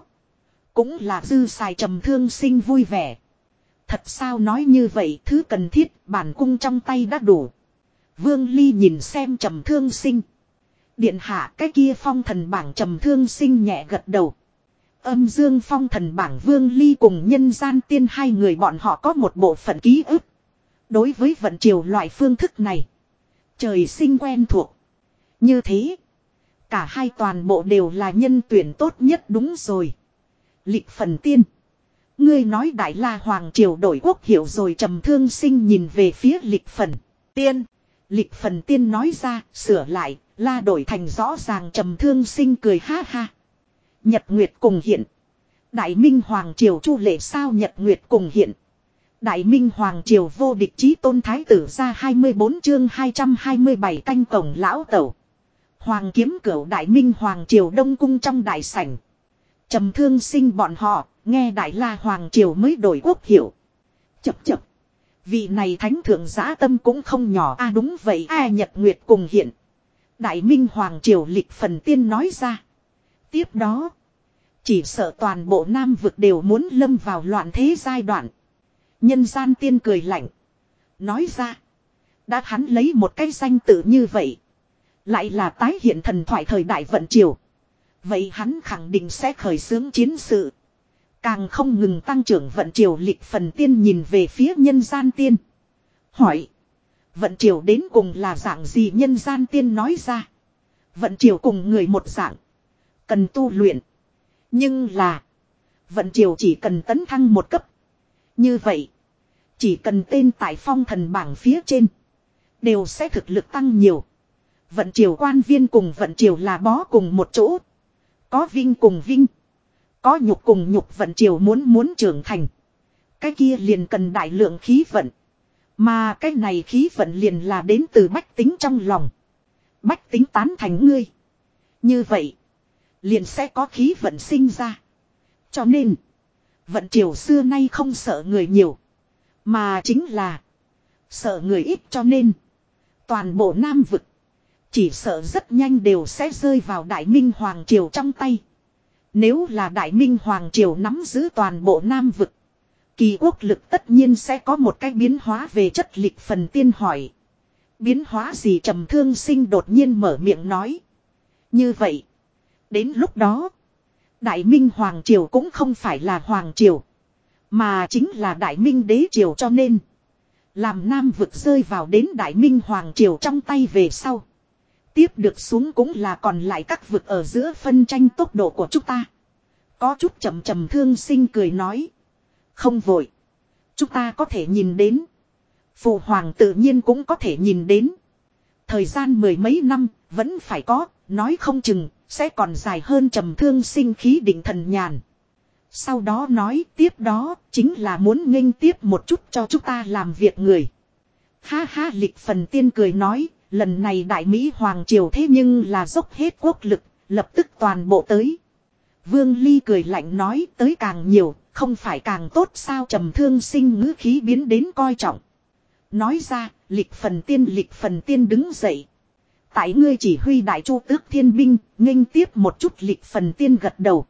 Cũng là dư xài trầm thương sinh vui vẻ. Thật sao nói như vậy thứ cần thiết bản cung trong tay đã đủ. Vương Ly nhìn xem trầm thương sinh. Điện hạ cái kia phong thần bảng trầm thương sinh nhẹ gật đầu. Âm dương phong thần bảng Vương Ly cùng nhân gian tiên hai người bọn họ có một bộ phận ký ức. Đối với vận triều loại phương thức này. Trời sinh quen thuộc. Như thế. Cả hai toàn bộ đều là nhân tuyển tốt nhất đúng rồi. Lịch phần tiên. Ngươi nói đại la hoàng triều đổi quốc hiểu rồi trầm thương sinh nhìn về phía lịch phần. Tiên. Lịch phần tiên nói ra, sửa lại, la đổi thành rõ ràng trầm thương sinh cười ha ha. Nhật Nguyệt cùng hiện. Đại Minh Hoàng Triều Chu lệ sao Nhật Nguyệt cùng hiện. Đại Minh Hoàng Triều vô địch chí tôn thái tử ra 24 chương 227 canh cổng lão tẩu. Hoàng kiếm cửu Đại Minh Hoàng Triều Đông Cung trong đại sảnh. trầm thương sinh bọn họ, nghe Đại La Hoàng Triều mới đổi quốc hiệu. Chập chập. Vị này thánh thượng giã tâm cũng không nhỏ a đúng vậy a Nhật Nguyệt cùng hiện. Đại Minh Hoàng Triều lịch phần tiên nói ra. Tiếp đó. Chỉ sợ toàn bộ Nam vực đều muốn lâm vào loạn thế giai đoạn. Nhân gian tiên cười lạnh. Nói ra. Đã hắn lấy một cái danh tự như vậy. Lại là tái hiện thần thoại thời đại vận triều. Vậy hắn khẳng định sẽ khởi xướng chiến sự. Càng không ngừng tăng trưởng vận triều lịch phần tiên nhìn về phía nhân gian tiên. Hỏi. Vận triều đến cùng là dạng gì nhân gian tiên nói ra. Vận triều cùng người một dạng. Cần tu luyện. Nhưng là. Vận triều chỉ cần tấn thăng một cấp. Như vậy. Chỉ cần tên tại phong thần bảng phía trên. Đều sẽ thực lực tăng nhiều. Vận triều quan viên cùng vận triều là bó cùng một chỗ. Có vinh cùng vinh. Có nhục cùng nhục vận triều muốn muốn trưởng thành. Cái kia liền cần đại lượng khí vận. Mà cái này khí vận liền là đến từ bách tính trong lòng. Bách tính tán thành ngươi. Như vậy. Liền sẽ có khí vận sinh ra. Cho nên. Vận triều xưa nay không sợ người nhiều. Mà chính là. Sợ người ít cho nên. Toàn bộ Nam vực. Chỉ sợ rất nhanh đều sẽ rơi vào Đại Minh Hoàng Triều trong tay. Nếu là Đại Minh Hoàng Triều nắm giữ toàn bộ Nam vực. Kỳ quốc lực tất nhiên sẽ có một cái biến hóa về chất lịch phần tiên hỏi. Biến hóa gì trầm thương sinh đột nhiên mở miệng nói. Như vậy. Đến lúc đó. Đại Minh Hoàng Triều cũng không phải là Hoàng Triều. Mà chính là Đại Minh Đế Triều cho nên. Làm Nam vực rơi vào đến Đại Minh Hoàng Triều trong tay về sau. Tiếp được xuống cũng là còn lại các vực ở giữa phân tranh tốc độ của chúng ta. Có chút chậm chậm thương sinh cười nói. Không vội. Chúng ta có thể nhìn đến. Phụ hoàng tự nhiên cũng có thể nhìn đến. Thời gian mười mấy năm, vẫn phải có, nói không chừng, sẽ còn dài hơn trầm thương sinh khí định thần nhàn. Sau đó nói tiếp đó, chính là muốn nghênh tiếp một chút cho chúng ta làm việc người. Ha ha lịch phần tiên cười nói, lần này đại Mỹ Hoàng Triều thế nhưng là dốc hết quốc lực, lập tức toàn bộ tới. Vương Ly cười lạnh nói tới càng nhiều, không phải càng tốt sao trầm thương sinh ngữ khí biến đến coi trọng. Nói ra, lịch phần tiên lịch phần tiên đứng dậy. Tại ngươi chỉ huy đại chu tước thiên binh, nghênh tiếp một chút lịch phần tiên gật đầu.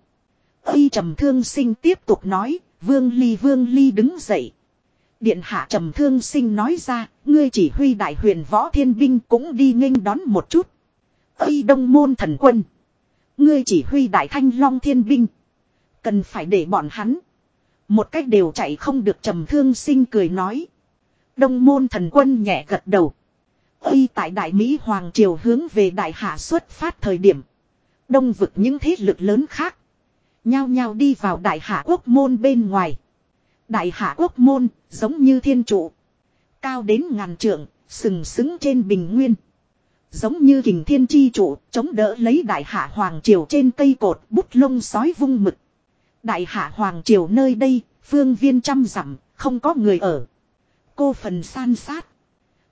Ây trầm thương sinh tiếp tục nói, vương ly vương ly đứng dậy. Điện hạ trầm thương sinh nói ra, ngươi chỉ huy đại huyền võ thiên binh cũng đi nghênh đón một chút. Ây đông môn thần quân. Ngươi chỉ huy đại thanh long thiên binh. Cần phải để bọn hắn. Một cách đều chạy không được trầm thương sinh cười nói. Đông môn thần quân nhẹ gật đầu. Khi tại Đại Mỹ Hoàng Triều hướng về Đại Hạ xuất phát thời điểm. Đông vực những thế lực lớn khác. Nhao nhao đi vào Đại Hạ quốc môn bên ngoài. Đại Hạ quốc môn giống như thiên trụ. Cao đến ngàn trượng, sừng sững trên bình nguyên. Giống như kình thiên chi trụ, chống đỡ lấy Đại Hạ Hoàng Triều trên cây cột bút lông sói vung mực. Đại Hạ Hoàng Triều nơi đây, phương viên trăm dặm không có người ở. Cô phần san sát.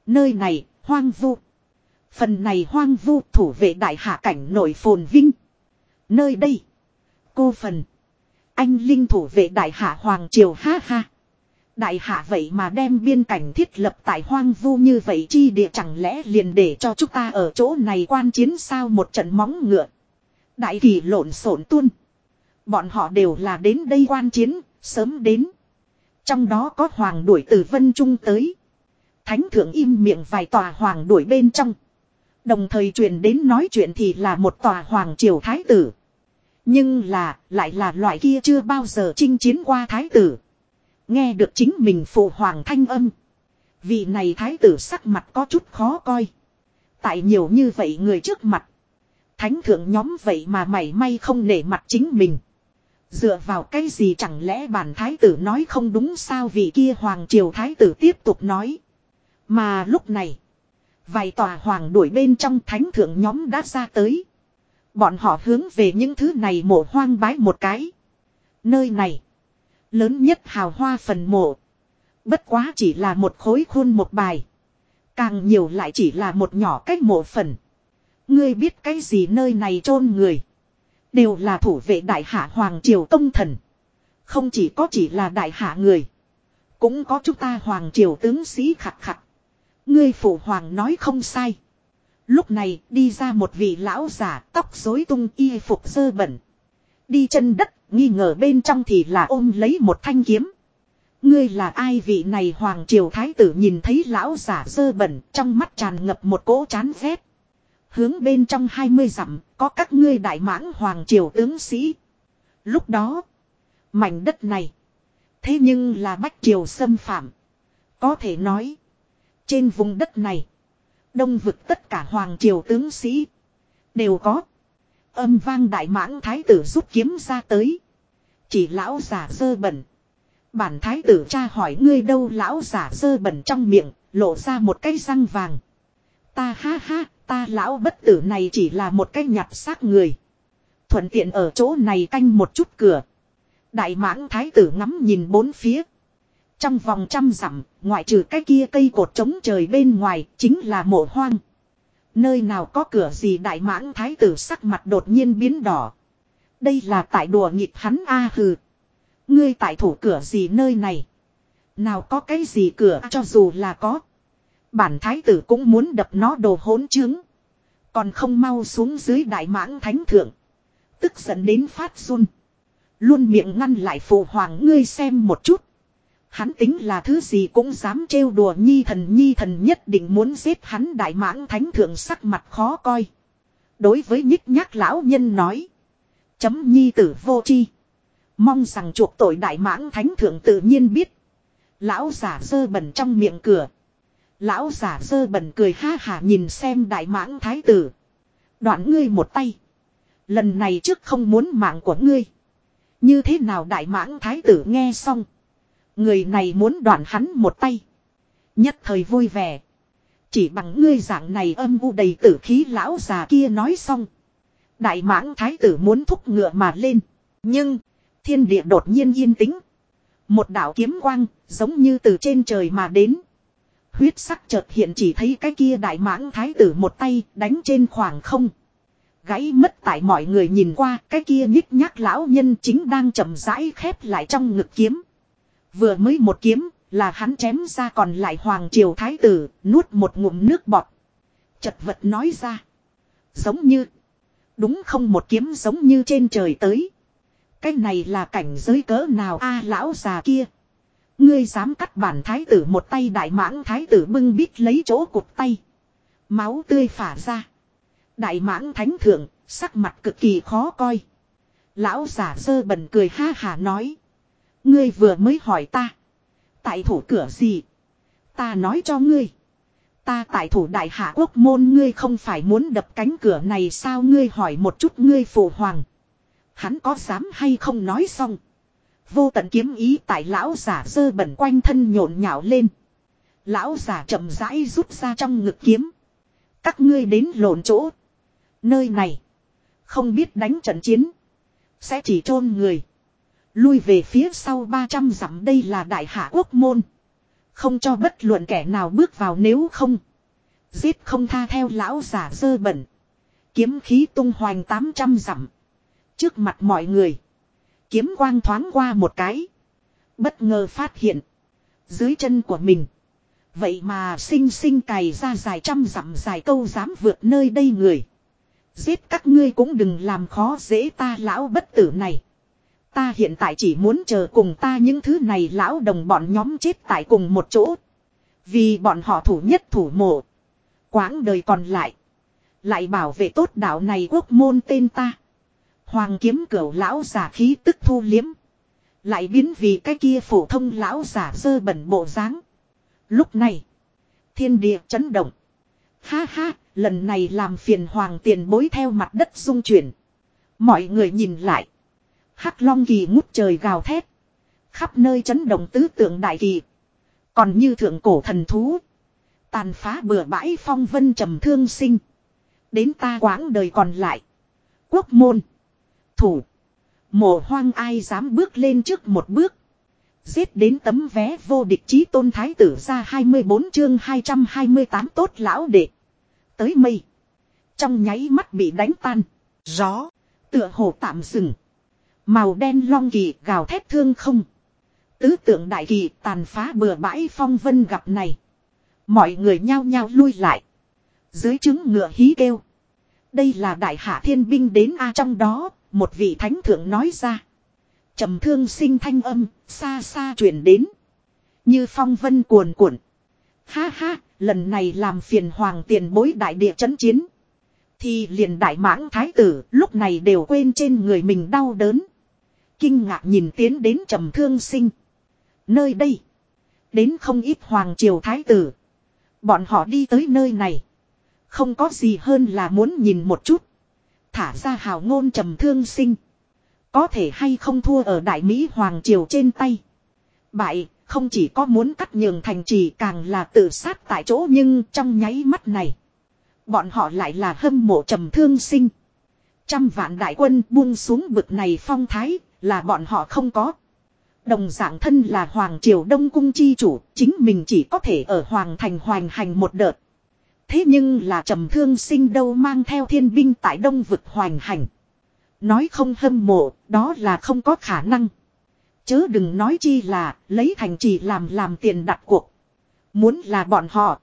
Nơi này, hoang vu. Phần này hoang vu thủ vệ đại hạ cảnh nổi phồn vinh. Nơi đây. Cô phần. Anh linh thủ vệ đại hạ hoàng triều ha ha. Đại hạ vậy mà đem biên cảnh thiết lập tại hoang vu như vậy chi địa chẳng lẽ liền để cho chúng ta ở chỗ này quan chiến sao một trận móng ngựa. Đại kỳ lộn xộn tuôn. Bọn họ đều là đến đây quan chiến, sớm đến. Trong đó có hoàng đuổi từ Vân Trung tới. Thánh thượng im miệng vài tòa hoàng đuổi bên trong. Đồng thời truyền đến nói chuyện thì là một tòa hoàng triều thái tử. Nhưng là, lại là loại kia chưa bao giờ chinh chiến qua thái tử. Nghe được chính mình phụ hoàng thanh âm. Vị này thái tử sắc mặt có chút khó coi. Tại nhiều như vậy người trước mặt. Thánh thượng nhóm vậy mà mày may không nể mặt chính mình. Dựa vào cái gì chẳng lẽ bản thái tử nói không đúng sao vì kia hoàng triều thái tử tiếp tục nói. Mà lúc này, vài tòa hoàng đuổi bên trong thánh thượng nhóm đã ra tới. Bọn họ hướng về những thứ này mộ hoang bái một cái. Nơi này, lớn nhất hào hoa phần mộ. Bất quá chỉ là một khối khuôn một bài. Càng nhiều lại chỉ là một nhỏ cách mộ phần. Ngươi biết cái gì nơi này chôn người. Đều là thủ vệ đại hạ hoàng triều công thần. Không chỉ có chỉ là đại hạ người. Cũng có chúng ta hoàng triều tướng sĩ khặt khặt. Ngươi phụ hoàng nói không sai. Lúc này đi ra một vị lão giả tóc rối tung y phục dơ bẩn. Đi chân đất nghi ngờ bên trong thì là ôm lấy một thanh kiếm. Ngươi là ai vị này hoàng triều thái tử nhìn thấy lão giả dơ bẩn trong mắt tràn ngập một cỗ chán ghét. Hướng bên trong hai mươi dặm có các ngươi đại mãng hoàng triều tướng sĩ. Lúc đó, mảnh đất này, thế nhưng là bách triều xâm phạm. Có thể nói, trên vùng đất này, đông vực tất cả hoàng triều tướng sĩ, đều có. Âm vang đại mãng thái tử rút kiếm ra tới. Chỉ lão giả dơ bẩn. Bản thái tử cha hỏi ngươi đâu lão giả dơ bẩn trong miệng, lộ ra một cây răng vàng. Ta ha ha, ta lão bất tử này chỉ là một cái nhặt xác người. Thuận tiện ở chỗ này canh một chút cửa. Đại mãng thái tử ngắm nhìn bốn phía. Trong vòng trăm dặm, ngoại trừ cái kia cây cột trống trời bên ngoài, chính là mộ hoang. Nơi nào có cửa gì đại mãng thái tử sắc mặt đột nhiên biến đỏ. Đây là tại đùa nghịch hắn a hừ. Ngươi tại thủ cửa gì nơi này? Nào có cái gì cửa cho dù là có. Bản thái tử cũng muốn đập nó đồ hỗn chứng. Còn không mau xuống dưới đại mãng thánh thượng. Tức giận đến phát run. Luôn miệng ngăn lại phụ hoàng ngươi xem một chút. Hắn tính là thứ gì cũng dám trêu đùa nhi thần nhi thần nhất định muốn giết hắn đại mãng thánh thượng sắc mặt khó coi. Đối với nhích nhác lão nhân nói. Chấm nhi tử vô chi. Mong rằng chuộc tội đại mãng thánh thượng tự nhiên biết. Lão giả dơ bẩn trong miệng cửa. Lão giả dơ bẩn cười ha hả nhìn xem đại mãng thái tử. Đoạn ngươi một tay. Lần này trước không muốn mạng của ngươi. Như thế nào đại mãng thái tử nghe xong. Người này muốn đoạn hắn một tay. Nhất thời vui vẻ. Chỉ bằng ngươi dạng này âm u đầy tử khí lão già kia nói xong. Đại mãng thái tử muốn thúc ngựa mà lên. Nhưng, thiên địa đột nhiên yên tĩnh. Một đạo kiếm quang, giống như từ trên trời mà đến. Huyết sắc chợt hiện chỉ thấy cái kia đại mãng thái tử một tay đánh trên khoảng không. Gãy mất tại mọi người nhìn qua cái kia nhích nhác lão nhân chính đang chậm rãi khép lại trong ngực kiếm. Vừa mới một kiếm là hắn chém ra còn lại hoàng triều thái tử nuốt một ngụm nước bọt. Chật vật nói ra. Giống như. Đúng không một kiếm giống như trên trời tới. Cái này là cảnh giới cỡ nào a à, lão già kia. Ngươi dám cắt bản thái tử một tay đại mãng thái tử bưng bít lấy chỗ cụt tay. Máu tươi phả ra. Đại mãng thánh thượng, sắc mặt cực kỳ khó coi. Lão giả dơ bẩn cười ha hà nói. Ngươi vừa mới hỏi ta. Tại thủ cửa gì? Ta nói cho ngươi. Ta tại thủ đại hạ quốc môn, ngươi không phải muốn đập cánh cửa này sao ngươi hỏi một chút ngươi phụ hoàng. Hắn có dám hay không nói xong. Vô tận kiếm ý tại lão giả dơ bẩn quanh thân nhộn nhạo lên. Lão giả chậm rãi rút ra trong ngực kiếm. Các ngươi đến lộn chỗ. Nơi này. Không biết đánh trận chiến. Sẽ chỉ chôn người. Lui về phía sau 300 dặm đây là đại hạ quốc môn. Không cho bất luận kẻ nào bước vào nếu không. Giết không tha theo lão giả dơ bẩn. Kiếm khí tung hoành 800 dặm. Trước mặt mọi người. Kiếm quang thoáng qua một cái. Bất ngờ phát hiện. Dưới chân của mình. Vậy mà sinh sinh cày ra dài trăm dặm dài câu dám vượt nơi đây người. Giết các ngươi cũng đừng làm khó dễ ta lão bất tử này. Ta hiện tại chỉ muốn chờ cùng ta những thứ này lão đồng bọn nhóm chết tại cùng một chỗ. Vì bọn họ thủ nhất thủ mộ. Quãng đời còn lại. Lại bảo vệ tốt đạo này quốc môn tên ta. Hoàng kiếm cửu lão giả khí tức thu liếm. Lại biến vì cái kia phổ thông lão giả dơ bẩn bộ dáng. Lúc này. Thiên địa chấn động. Ha ha, lần này làm phiền hoàng tiền bối theo mặt đất dung chuyển. Mọi người nhìn lại. Hắc long kỳ ngút trời gào thét. Khắp nơi chấn động tứ tượng đại kỳ. Còn như thượng cổ thần thú. Tàn phá bừa bãi phong vân trầm thương sinh. Đến ta quãng đời còn lại. Quốc môn. Thủ. Mộ hoang ai dám bước lên trước một bước. Giết đến tấm vé vô địch chí tôn thái tử ra 24 chương 228 tốt lão đệ. Tới mây. Trong nháy mắt bị đánh tan. Gió. Tựa hồ tạm dừng. Màu đen long kỳ gào thét thương không. Tứ tượng đại kỳ tàn phá bừa bãi phong vân gặp này. Mọi người nhao nhao lui lại. Dưới trứng ngựa hí kêu. Đây là đại hạ thiên binh đến A trong đó, một vị thánh thượng nói ra. trầm thương sinh thanh âm, xa xa truyền đến. Như phong vân cuồn cuộn. Ha ha, lần này làm phiền hoàng tiền bối đại địa chấn chiến. Thì liền đại mãng thái tử lúc này đều quên trên người mình đau đớn. Kinh ngạc nhìn tiến đến trầm thương sinh. Nơi đây. Đến không ít hoàng triều thái tử. Bọn họ đi tới nơi này. Không có gì hơn là muốn nhìn một chút. Thả ra hào ngôn trầm thương sinh. Có thể hay không thua ở đại Mỹ Hoàng Triều trên tay. Bại, không chỉ có muốn cắt nhường thành trì càng là tự sát tại chỗ nhưng trong nháy mắt này. Bọn họ lại là hâm mộ trầm thương sinh. Trăm vạn đại quân buông xuống bực này phong thái là bọn họ không có. Đồng dạng thân là Hoàng Triều Đông Cung chi chủ, chính mình chỉ có thể ở Hoàng Thành hoành hành một đợt. Thế nhưng là trầm thương sinh đâu mang theo thiên binh tại Đông vực hoành hành. Nói không hâm mộ, đó là không có khả năng. Chớ đừng nói chi là, lấy thành trì làm làm tiền đặt cuộc. Muốn là bọn họ.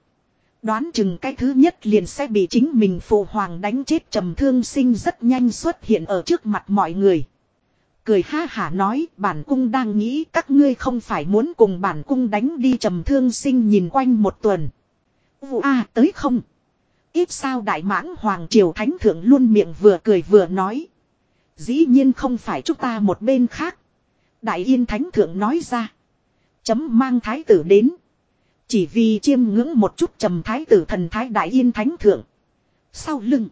Đoán chừng cái thứ nhất liền sẽ bị chính mình phụ hoàng đánh chết trầm thương sinh rất nhanh xuất hiện ở trước mặt mọi người cười ha hả nói, bản cung đang nghĩ các ngươi không phải muốn cùng bản cung đánh đi trầm thương sinh nhìn quanh một tuần. Vụ a, tới không? Ít sao đại mãng hoàng triều thánh thượng luôn miệng vừa cười vừa nói. Dĩ nhiên không phải chúng ta một bên khác. Đại yên thánh thượng nói ra. Chấm mang thái tử đến. Chỉ vì chiêm ngưỡng một chút trầm thái tử thần thái đại yên thánh thượng. Sau lưng.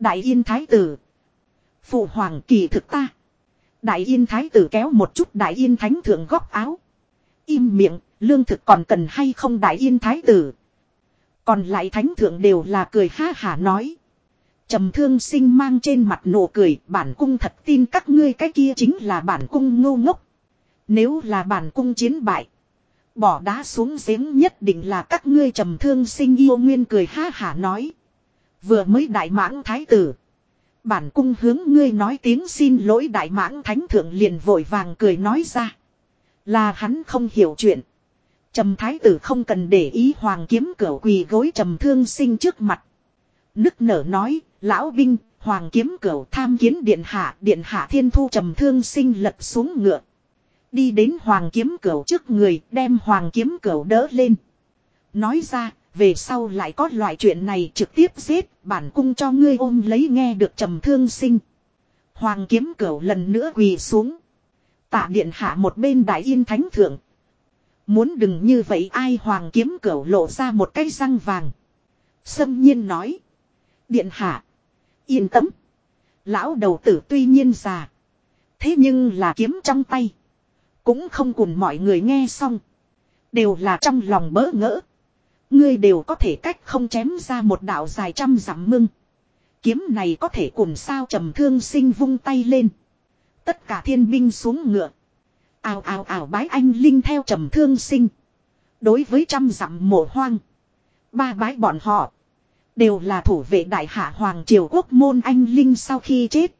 Đại yên thái tử. Phụ hoàng kỳ thực ta. Đại yên thái tử kéo một chút đại yên thánh thượng góc áo. Im miệng, lương thực còn cần hay không đại yên thái tử. Còn lại thánh thượng đều là cười ha hả nói. trầm thương sinh mang trên mặt nụ cười, bản cung thật tin các ngươi cái kia chính là bản cung ngô ngốc. Nếu là bản cung chiến bại. Bỏ đá xuống giếng nhất định là các ngươi trầm thương sinh yêu nguyên cười ha hả nói. Vừa mới đại mãng thái tử. Bản cung hướng ngươi nói tiếng xin lỗi đại mãng thánh thượng liền vội vàng cười nói ra. Là hắn không hiểu chuyện. Trầm thái tử không cần để ý hoàng kiếm cửa quỳ gối trầm thương sinh trước mặt. Nức nở nói, lão binh, hoàng kiếm cửa tham kiến điện hạ, điện hạ thiên thu trầm thương sinh lật xuống ngựa. Đi đến hoàng kiếm cửa trước người, đem hoàng kiếm cửa đỡ lên. Nói ra, về sau lại có loại chuyện này trực tiếp giết, bản cung cho ngươi ôm lấy nghe được trầm thương sinh. Hoàng kiếm cửu lần nữa quỳ xuống. Tạ điện hạ một bên đại yên thánh thượng. Muốn đừng như vậy ai hoàng kiếm cửu lộ ra một cái răng vàng. Sâm nhiên nói. Điện hạ. Yên tâm. Lão đầu tử tuy nhiên già. Thế nhưng là kiếm trong tay. Cũng không cùng mọi người nghe xong. Đều là trong lòng bỡ ngỡ. Ngươi đều có thể cách không chém ra một đạo dài trăm dặm mưng. Kiếm này có thể cùng sao trầm thương sinh vung tay lên. Tất cả thiên binh xuống ngựa. Ào ào ào bái anh linh theo trầm thương sinh. Đối với trăm dặm mộ hoang. Ba bái bọn họ. Đều là thủ vệ đại hạ hoàng triều quốc môn anh linh sau khi chết.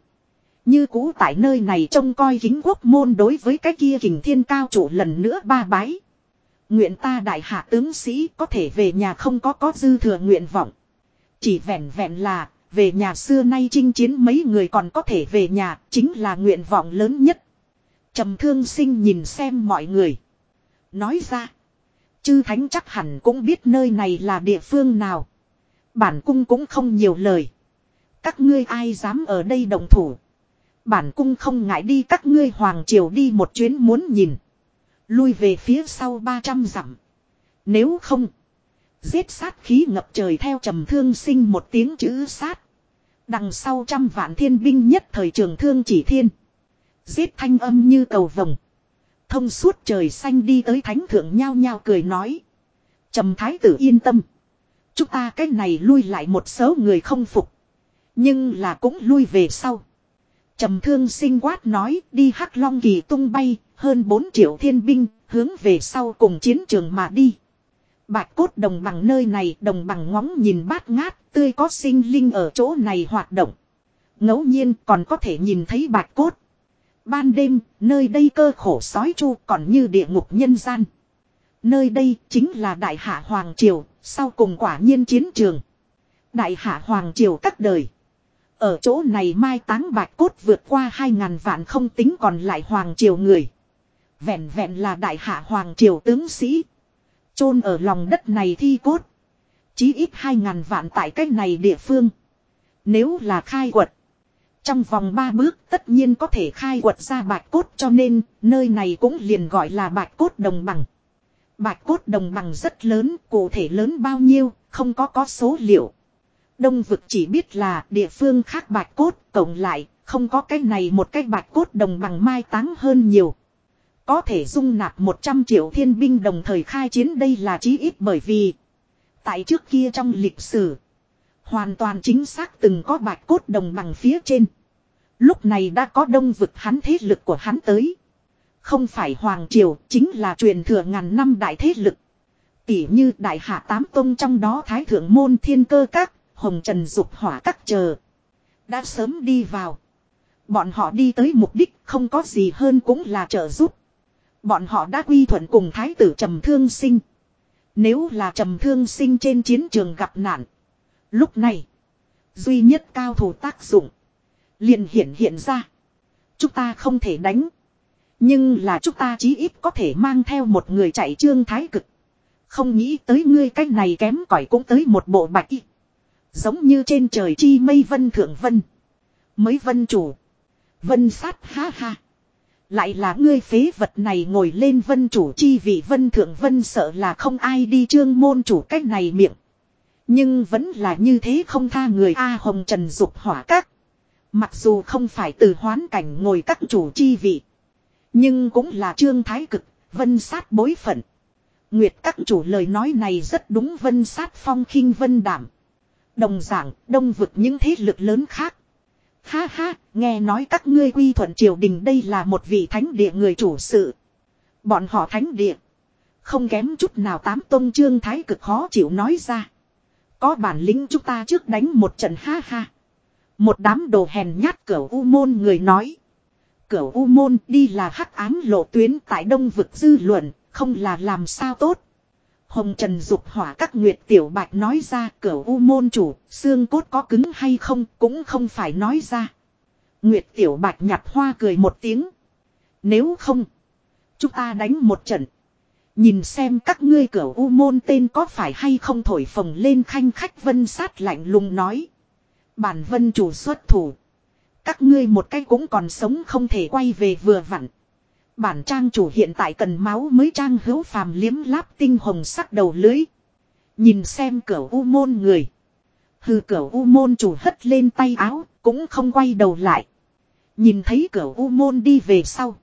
Như cũ tại nơi này trông coi kính quốc môn đối với cái kia kình thiên cao chủ lần nữa ba bái. Nguyện ta đại hạ tướng sĩ có thể về nhà không có có dư thừa nguyện vọng. Chỉ vẹn vẹn là, về nhà xưa nay chinh chiến mấy người còn có thể về nhà, chính là nguyện vọng lớn nhất. trầm thương sinh nhìn xem mọi người. Nói ra, chư thánh chắc hẳn cũng biết nơi này là địa phương nào. Bản cung cũng không nhiều lời. Các ngươi ai dám ở đây đồng thủ. Bản cung không ngại đi các ngươi hoàng triều đi một chuyến muốn nhìn. Lui về phía sau 300 dặm. Nếu không. Giết sát khí ngập trời theo trầm thương sinh một tiếng chữ sát. Đằng sau trăm vạn thiên binh nhất thời trường thương chỉ thiên. Giết thanh âm như cầu vồng. Thông suốt trời xanh đi tới thánh thượng nhao nhao cười nói. Trầm thái tử yên tâm. Chúng ta cái này lui lại một số người không phục. Nhưng là cũng lui về sau. Trầm thương sinh quát nói, đi hắc long kỳ tung bay hơn 4 triệu thiên binh, hướng về sau cùng chiến trường mà đi. Bạch cốt đồng bằng nơi này đồng bằng ngóng nhìn bát ngát, tươi có sinh linh ở chỗ này hoạt động. ngẫu nhiên còn có thể nhìn thấy bạch cốt. Ban đêm, nơi đây cơ khổ sói chu còn như địa ngục nhân gian. Nơi đây chính là Đại Hạ Hoàng Triều, sau cùng quả nhiên chiến trường. Đại Hạ Hoàng Triều các đời. Ở chỗ này mai táng bạch cốt vượt qua 2.000 vạn không tính còn lại Hoàng Triều người. Vẹn vẹn là đại hạ hoàng triều tướng sĩ. chôn ở lòng đất này thi cốt. Chí ít hai ngàn vạn tại cách này địa phương. Nếu là khai quật. Trong vòng ba bước tất nhiên có thể khai quật ra bạch cốt cho nên nơi này cũng liền gọi là bạch cốt đồng bằng. Bạch cốt đồng bằng rất lớn, cụ thể lớn bao nhiêu, không có có số liệu. Đông vực chỉ biết là địa phương khác bạch cốt, cộng lại, không có cái này một cái bạch cốt đồng bằng mai táng hơn nhiều. Có thể dung nạp 100 triệu thiên binh đồng thời khai chiến đây là chí ít bởi vì, Tại trước kia trong lịch sử, Hoàn toàn chính xác từng có bạch cốt đồng bằng phía trên. Lúc này đã có đông vực hắn thế lực của hắn tới. Không phải Hoàng Triều, chính là truyền thừa ngàn năm đại thế lực. Tỉ như đại hạ tám tông trong đó thái thượng môn thiên cơ các, Hồng Trần Dục hỏa các chờ. Đã sớm đi vào. Bọn họ đi tới mục đích không có gì hơn cũng là trợ giúp. Bọn họ đã quy thuận cùng thái tử trầm thương sinh. Nếu là trầm thương sinh trên chiến trường gặp nạn. Lúc này. Duy nhất cao thủ tác dụng. liền hiện hiện ra. Chúng ta không thể đánh. Nhưng là chúng ta chí ít có thể mang theo một người chạy trương thái cực. Không nghĩ tới ngươi cách này kém cỏi cũng tới một bộ bạch y. Giống như trên trời chi mây vân thượng vân. Mới vân chủ. Vân sát ha ha. Lại là ngươi phế vật này ngồi lên vân chủ chi vị vân thượng vân sợ là không ai đi trương môn chủ cách này miệng. Nhưng vẫn là như thế không tha người A Hồng Trần dục hỏa các. Mặc dù không phải từ hoán cảnh ngồi các chủ chi vị. Nhưng cũng là trương thái cực, vân sát bối phận. Nguyệt các chủ lời nói này rất đúng vân sát phong khinh vân đảm. Đồng giảng, đông vực những thế lực lớn khác. Ha ha, nghe nói các ngươi quy thuận triều đình đây là một vị thánh địa người chủ sự. Bọn họ thánh địa. Không kém chút nào tám tông trương thái cực khó chịu nói ra. Có bản lĩnh chúng ta trước đánh một trận ha ha. Một đám đồ hèn nhát cửa u môn người nói. Cửa u môn đi là hắc ám lộ tuyến tại đông vực dư luận, không là làm sao tốt. Hồng Trần dục hỏa các nguyệt tiểu bạch nói ra cửa u môn chủ, xương cốt có cứng hay không cũng không phải nói ra. Nguyệt tiểu bạch nhặt hoa cười một tiếng. Nếu không, chúng ta đánh một trận. Nhìn xem các ngươi cửa u môn tên có phải hay không thổi phồng lên khanh khách vân sát lạnh lùng nói. Bản vân chủ xuất thủ. Các ngươi một cái cũng còn sống không thể quay về vừa vặn. Bản trang chủ hiện tại cần máu mới trang hữu phàm liếm láp tinh hồng sắc đầu lưới. Nhìn xem cửa u môn người. Hừ cửa u môn chủ hất lên tay áo, cũng không quay đầu lại. Nhìn thấy cửa u môn đi về sau.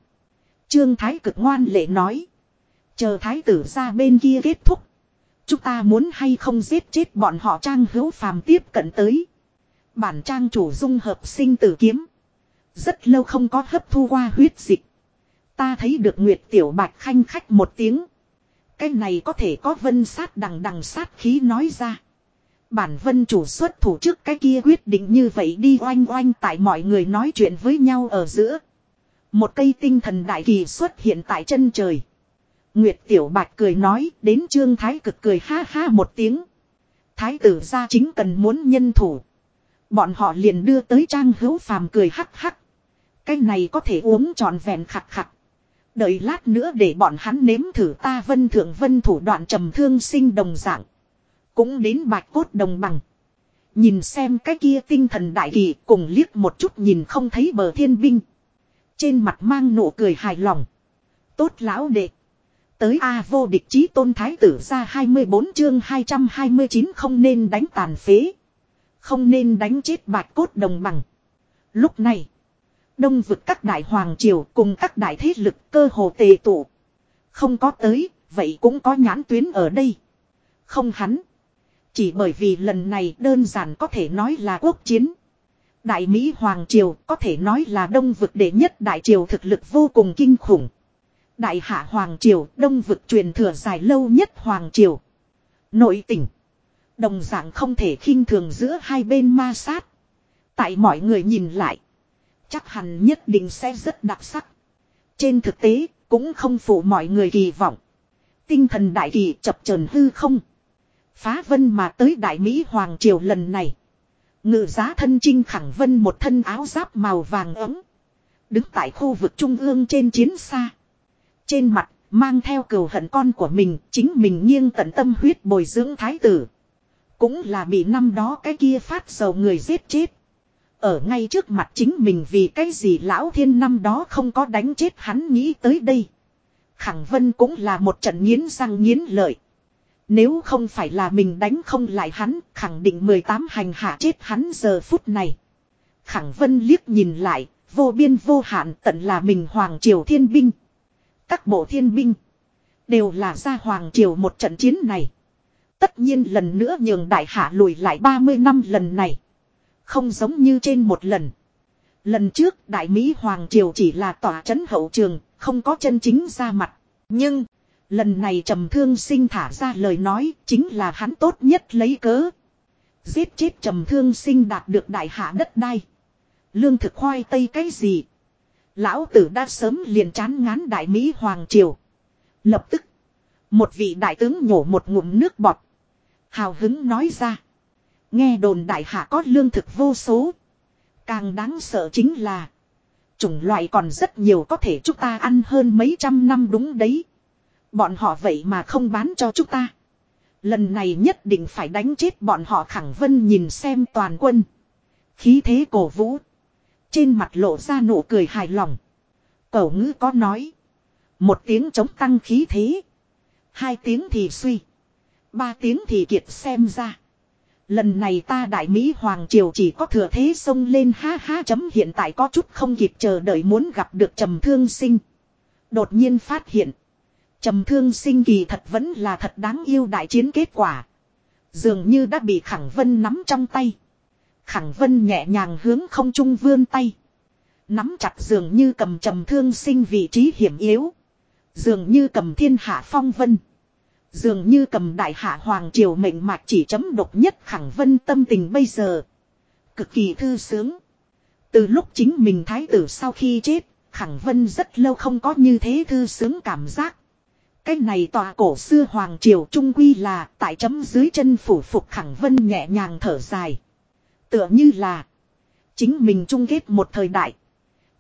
Trương Thái cực ngoan lệ nói. Chờ Thái tử ra bên kia kết thúc. Chúng ta muốn hay không giết chết bọn họ trang hữu phàm tiếp cận tới. Bản trang chủ dung hợp sinh tử kiếm. Rất lâu không có hấp thu qua huyết dịch. Ta thấy được Nguyệt Tiểu Bạch khanh khách một tiếng. Cái này có thể có vân sát đằng đằng sát khí nói ra. Bản vân chủ xuất thủ trước cái kia quyết định như vậy đi oanh oanh tại mọi người nói chuyện với nhau ở giữa. Một cây tinh thần đại kỳ xuất hiện tại chân trời. Nguyệt Tiểu Bạch cười nói đến Trương Thái cực cười ha ha một tiếng. Thái tử ra chính cần muốn nhân thủ. Bọn họ liền đưa tới Trang Hữu Phàm cười hắc hắc. Cái này có thể uống tròn vẹn khặt khặt. Đợi lát nữa để bọn hắn nếm thử ta vân thượng vân thủ đoạn trầm thương sinh đồng dạng. Cũng đến bạch cốt đồng bằng. Nhìn xem cái kia tinh thần đại kỳ cùng liếc một chút nhìn không thấy bờ thiên binh. Trên mặt mang nụ cười hài lòng. Tốt lão đệ. Tới A vô địch chí tôn thái tử ra 24 chương 229 không nên đánh tàn phế. Không nên đánh chết bạch cốt đồng bằng. Lúc này. Đông vực các đại hoàng triều cùng các đại thế lực cơ hồ tề tụ. Không có tới, vậy cũng có nhãn tuyến ở đây. Không hắn. Chỉ bởi vì lần này đơn giản có thể nói là quốc chiến. Đại Mỹ Hoàng Triều có thể nói là đông vực đệ nhất đại triều thực lực vô cùng kinh khủng. Đại Hạ Hoàng Triều đông vực truyền thừa dài lâu nhất Hoàng Triều. Nội tỉnh. Đồng dạng không thể khinh thường giữa hai bên ma sát. Tại mọi người nhìn lại. Chắc hẳn nhất định sẽ rất đặc sắc. Trên thực tế, cũng không phụ mọi người kỳ vọng. Tinh thần đại kỳ chập chờn hư không. Phá vân mà tới đại Mỹ Hoàng Triều lần này. Ngự giá thân trinh khẳng vân một thân áo giáp màu vàng ấm. Đứng tại khu vực trung ương trên chiến xa. Trên mặt, mang theo cừu hận con của mình, chính mình nghiêng tận tâm huyết bồi dưỡng thái tử. Cũng là bị năm đó cái kia phát sầu người giết chết. Ở ngay trước mặt chính mình vì cái gì lão thiên năm đó không có đánh chết hắn nghĩ tới đây. Khẳng Vân cũng là một trận nghiến răng nghiến lợi. Nếu không phải là mình đánh không lại hắn, khẳng định 18 hành hạ chết hắn giờ phút này. Khẳng Vân liếc nhìn lại, vô biên vô hạn tận là mình Hoàng Triều Thiên Binh. Các bộ thiên binh, đều là ra Hoàng Triều một trận chiến này. Tất nhiên lần nữa nhường đại hạ lùi lại 30 năm lần này. Không giống như trên một lần. Lần trước Đại Mỹ Hoàng Triều chỉ là tỏa chấn hậu trường, không có chân chính ra mặt. Nhưng, lần này trầm thương sinh thả ra lời nói, chính là hắn tốt nhất lấy cớ. Giết chết trầm thương sinh đạt được đại hạ đất đai. Lương thực khoai tây cái gì? Lão tử đã sớm liền chán ngán Đại Mỹ Hoàng Triều. Lập tức, một vị đại tướng nhổ một ngụm nước bọt. Hào hứng nói ra. Nghe đồn đại hạ có lương thực vô số. Càng đáng sợ chính là. Chủng loại còn rất nhiều có thể chúng ta ăn hơn mấy trăm năm đúng đấy. Bọn họ vậy mà không bán cho chúng ta. Lần này nhất định phải đánh chết bọn họ khẳng vân nhìn xem toàn quân. Khí thế cổ vũ. Trên mặt lộ ra nụ cười hài lòng. Cẩu ngữ có nói. Một tiếng chống tăng khí thế. Hai tiếng thì suy. Ba tiếng thì kiệt xem ra. Lần này ta đại Mỹ Hoàng Triều chỉ có thừa thế sông lên ha ha chấm hiện tại có chút không kịp chờ đợi muốn gặp được trầm thương sinh. Đột nhiên phát hiện. Trầm thương sinh kỳ thật vẫn là thật đáng yêu đại chiến kết quả. Dường như đã bị Khẳng Vân nắm trong tay. Khẳng Vân nhẹ nhàng hướng không trung vươn tay. Nắm chặt dường như cầm trầm thương sinh vị trí hiểm yếu. Dường như cầm thiên hạ phong vân. Dường như cầm đại hạ hoàng triều mệnh mạch chỉ chấm độc nhất khẳng vân tâm tình bây giờ. Cực kỳ thư sướng. Từ lúc chính mình thái tử sau khi chết, khẳng vân rất lâu không có như thế thư sướng cảm giác. Cái này tòa cổ xưa hoàng triều trung quy là tại chấm dưới chân phủ phục khẳng vân nhẹ nhàng thở dài. Tựa như là chính mình chung kết một thời đại.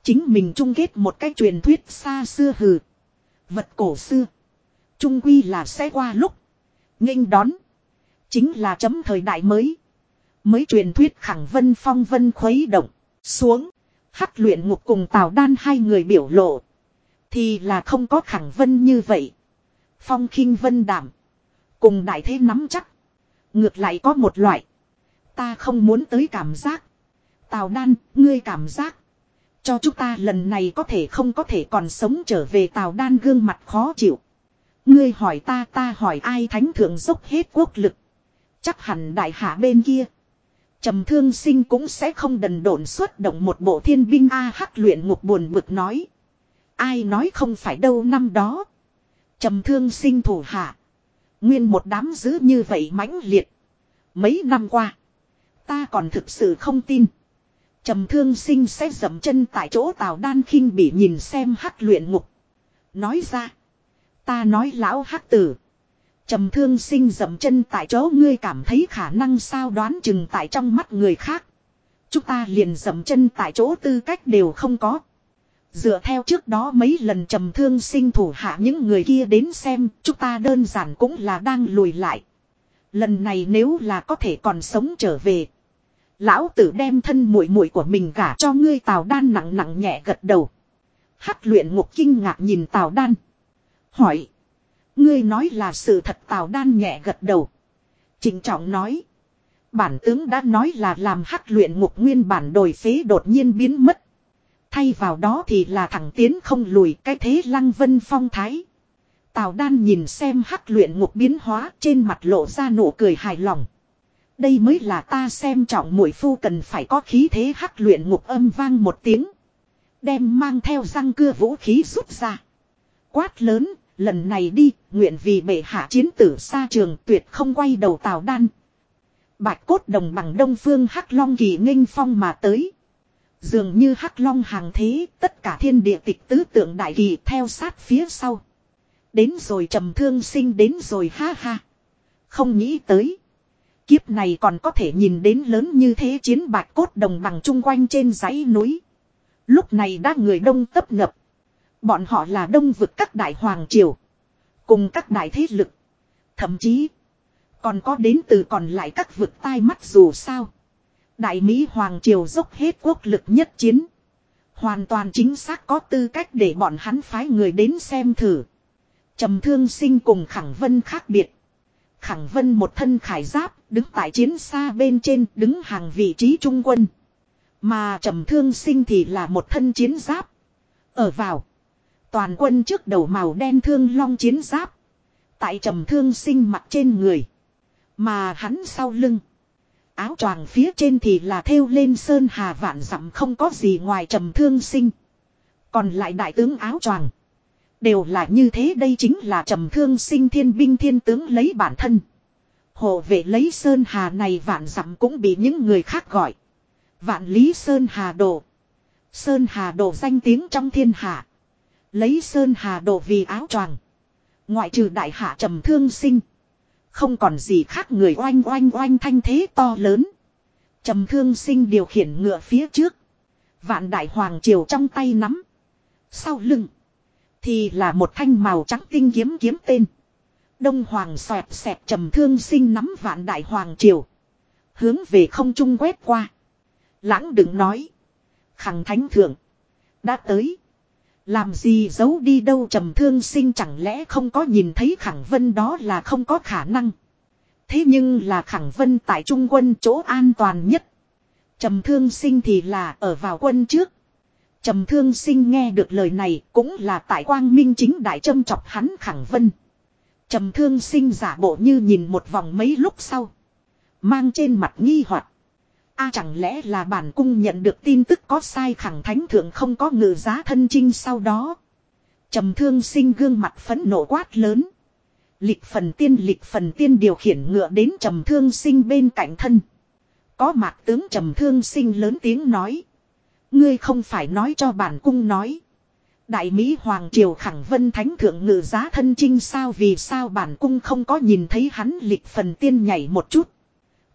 Chính mình chung kết một cái truyền thuyết xa xưa hừ. Vật cổ xưa. Trung quy là sẽ qua lúc. nghênh đón. Chính là chấm thời đại mới. Mới truyền thuyết khẳng vân phong vân khuấy động. Xuống. Hắc luyện ngục cùng tào đan hai người biểu lộ. Thì là không có khẳng vân như vậy. Phong khinh vân đảm. Cùng đại thế nắm chắc. Ngược lại có một loại. Ta không muốn tới cảm giác. Tào đan, ngươi cảm giác. Cho chúng ta lần này có thể không có thể còn sống trở về tào đan gương mặt khó chịu. Ngươi hỏi ta ta hỏi ai thánh thượng dốc hết quốc lực. Chắc hẳn đại hạ bên kia. trầm thương sinh cũng sẽ không đần độn xuất động một bộ thiên binh A hắc luyện ngục buồn bực nói. Ai nói không phải đâu năm đó. trầm thương sinh thủ hạ. Nguyên một đám dữ như vậy mãnh liệt. Mấy năm qua. Ta còn thực sự không tin. Trầm thương sinh sẽ dậm chân tại chỗ tào đan khinh bị nhìn xem hắc luyện ngục. Nói ra. Ta nói lão hắc tử. Trầm thương sinh dậm chân tại chỗ ngươi cảm thấy khả năng sao đoán chừng tại trong mắt người khác. Chúng ta liền dậm chân tại chỗ tư cách đều không có. Dựa theo trước đó mấy lần trầm thương sinh thủ hạ những người kia đến xem, chúng ta đơn giản cũng là đang lùi lại. Lần này nếu là có thể còn sống trở về. Lão tử đem thân muội muội của mình gả cho ngươi tào đan nặng nặng nhẹ gật đầu. Hắc luyện ngục kinh ngạc nhìn tào đan. Hỏi. Ngươi nói là sự thật tào đan nhẹ gật đầu. Trịnh trọng nói. Bản tướng đã nói là làm hắc luyện ngục nguyên bản đồi phế đột nhiên biến mất. Thay vào đó thì là thẳng tiến không lùi cái thế lăng vân phong thái. Tào đan nhìn xem hắc luyện ngục biến hóa trên mặt lộ ra nụ cười hài lòng. Đây mới là ta xem trọng mũi phu cần phải có khí thế hắc luyện ngục âm vang một tiếng. Đem mang theo răng cưa vũ khí rút ra. Quát lớn, lần này đi, nguyện vì bệ hạ chiến tử xa trường tuyệt không quay đầu tào đan. Bạch cốt đồng bằng đông phương hắc long kỳ nghênh phong mà tới. Dường như hắc long hàng thế, tất cả thiên địa tịch tứ tượng đại kỳ theo sát phía sau. Đến rồi trầm thương sinh đến rồi ha ha. Không nghĩ tới. Kiếp này còn có thể nhìn đến lớn như thế chiến bạch cốt đồng bằng chung quanh trên dãy núi. Lúc này đã người đông tấp ngập Bọn họ là đông vực các đại hoàng triều. Cùng các đại thế lực. Thậm chí. Còn có đến từ còn lại các vực tai mắt dù sao. Đại Mỹ Hoàng Triều dốc hết quốc lực nhất chiến. Hoàn toàn chính xác có tư cách để bọn hắn phái người đến xem thử. Trầm thương sinh cùng khẳng vân khác biệt. Khẳng vân một thân khải giáp, đứng tại chiến xa bên trên, đứng hàng vị trí trung quân. Mà trầm thương sinh thì là một thân chiến giáp. Ở vào. Toàn quân trước đầu màu đen thương long chiến giáp. Tại trầm thương sinh mặt trên người. Mà hắn sau lưng. Áo choàng phía trên thì là thêu lên sơn hà vạn dặm không có gì ngoài trầm thương sinh. Còn lại đại tướng áo choàng. Đều là như thế đây chính là trầm thương sinh thiên binh thiên tướng lấy bản thân. Hộ vệ lấy Sơn Hà này vạn dặm cũng bị những người khác gọi. Vạn lý Sơn Hà Đồ. Sơn Hà Đồ danh tiếng trong thiên hạ. Lấy Sơn Hà Đồ vì áo choàng. Ngoại trừ đại hạ trầm thương sinh. Không còn gì khác người oanh oanh oanh thanh thế to lớn. Trầm thương sinh điều khiển ngựa phía trước. Vạn đại hoàng triều trong tay nắm. Sau lưng. Thì là một thanh màu trắng tinh kiếm kiếm tên. Đông hoàng xoẹt xẹt trầm thương sinh nắm vạn đại hoàng triều. Hướng về không trung quét qua. Lãng đừng nói. Khẳng thánh thượng. Đã tới. Làm gì giấu đi đâu trầm thương sinh chẳng lẽ không có nhìn thấy khẳng vân đó là không có khả năng. Thế nhưng là khẳng vân tại trung quân chỗ an toàn nhất. Trầm thương sinh thì là ở vào quân trước. Trầm thương sinh nghe được lời này cũng là tại quang minh chính đại châm chọc hắn khẳng vân. Trầm thương sinh giả bộ như nhìn một vòng mấy lúc sau. Mang trên mặt nghi hoặc a chẳng lẽ là bản cung nhận được tin tức có sai khẳng thánh thượng không có ngự giá thân trinh sau đó. Trầm thương sinh gương mặt phẫn nộ quát lớn. Lịch phần tiên, lịch phần tiên điều khiển ngựa đến trầm thương sinh bên cạnh thân. Có mạc tướng trầm thương sinh lớn tiếng nói. Ngươi không phải nói cho bản cung nói. Đại Mỹ Hoàng Triều khẳng vân thánh thượng ngự giá thân trinh sao vì sao bản cung không có nhìn thấy hắn lịch phần tiên nhảy một chút.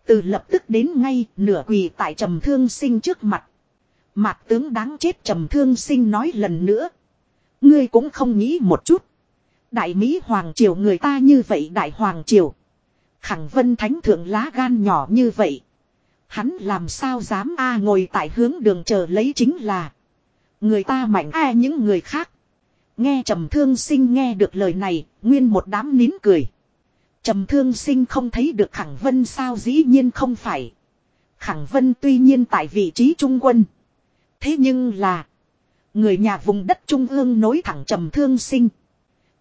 Từ lập tức đến ngay nửa quỳ tại trầm thương sinh trước mặt. Mạc tướng đáng chết trầm thương sinh nói lần nữa. Ngươi cũng không nghĩ một chút. Đại Mỹ Hoàng Triều người ta như vậy Đại Hoàng Triều. Khẳng vân thánh thượng lá gan nhỏ như vậy. Hắn làm sao dám a ngồi tại hướng đường chờ lấy chính là. Người ta mạnh a những người khác. Nghe trầm thương sinh nghe được lời này, nguyên một đám nín cười. Trầm thương sinh không thấy được khẳng vân sao dĩ nhiên không phải. Khẳng vân tuy nhiên tại vị trí trung quân. Thế nhưng là. Người nhà vùng đất trung ương nối thẳng trầm thương sinh.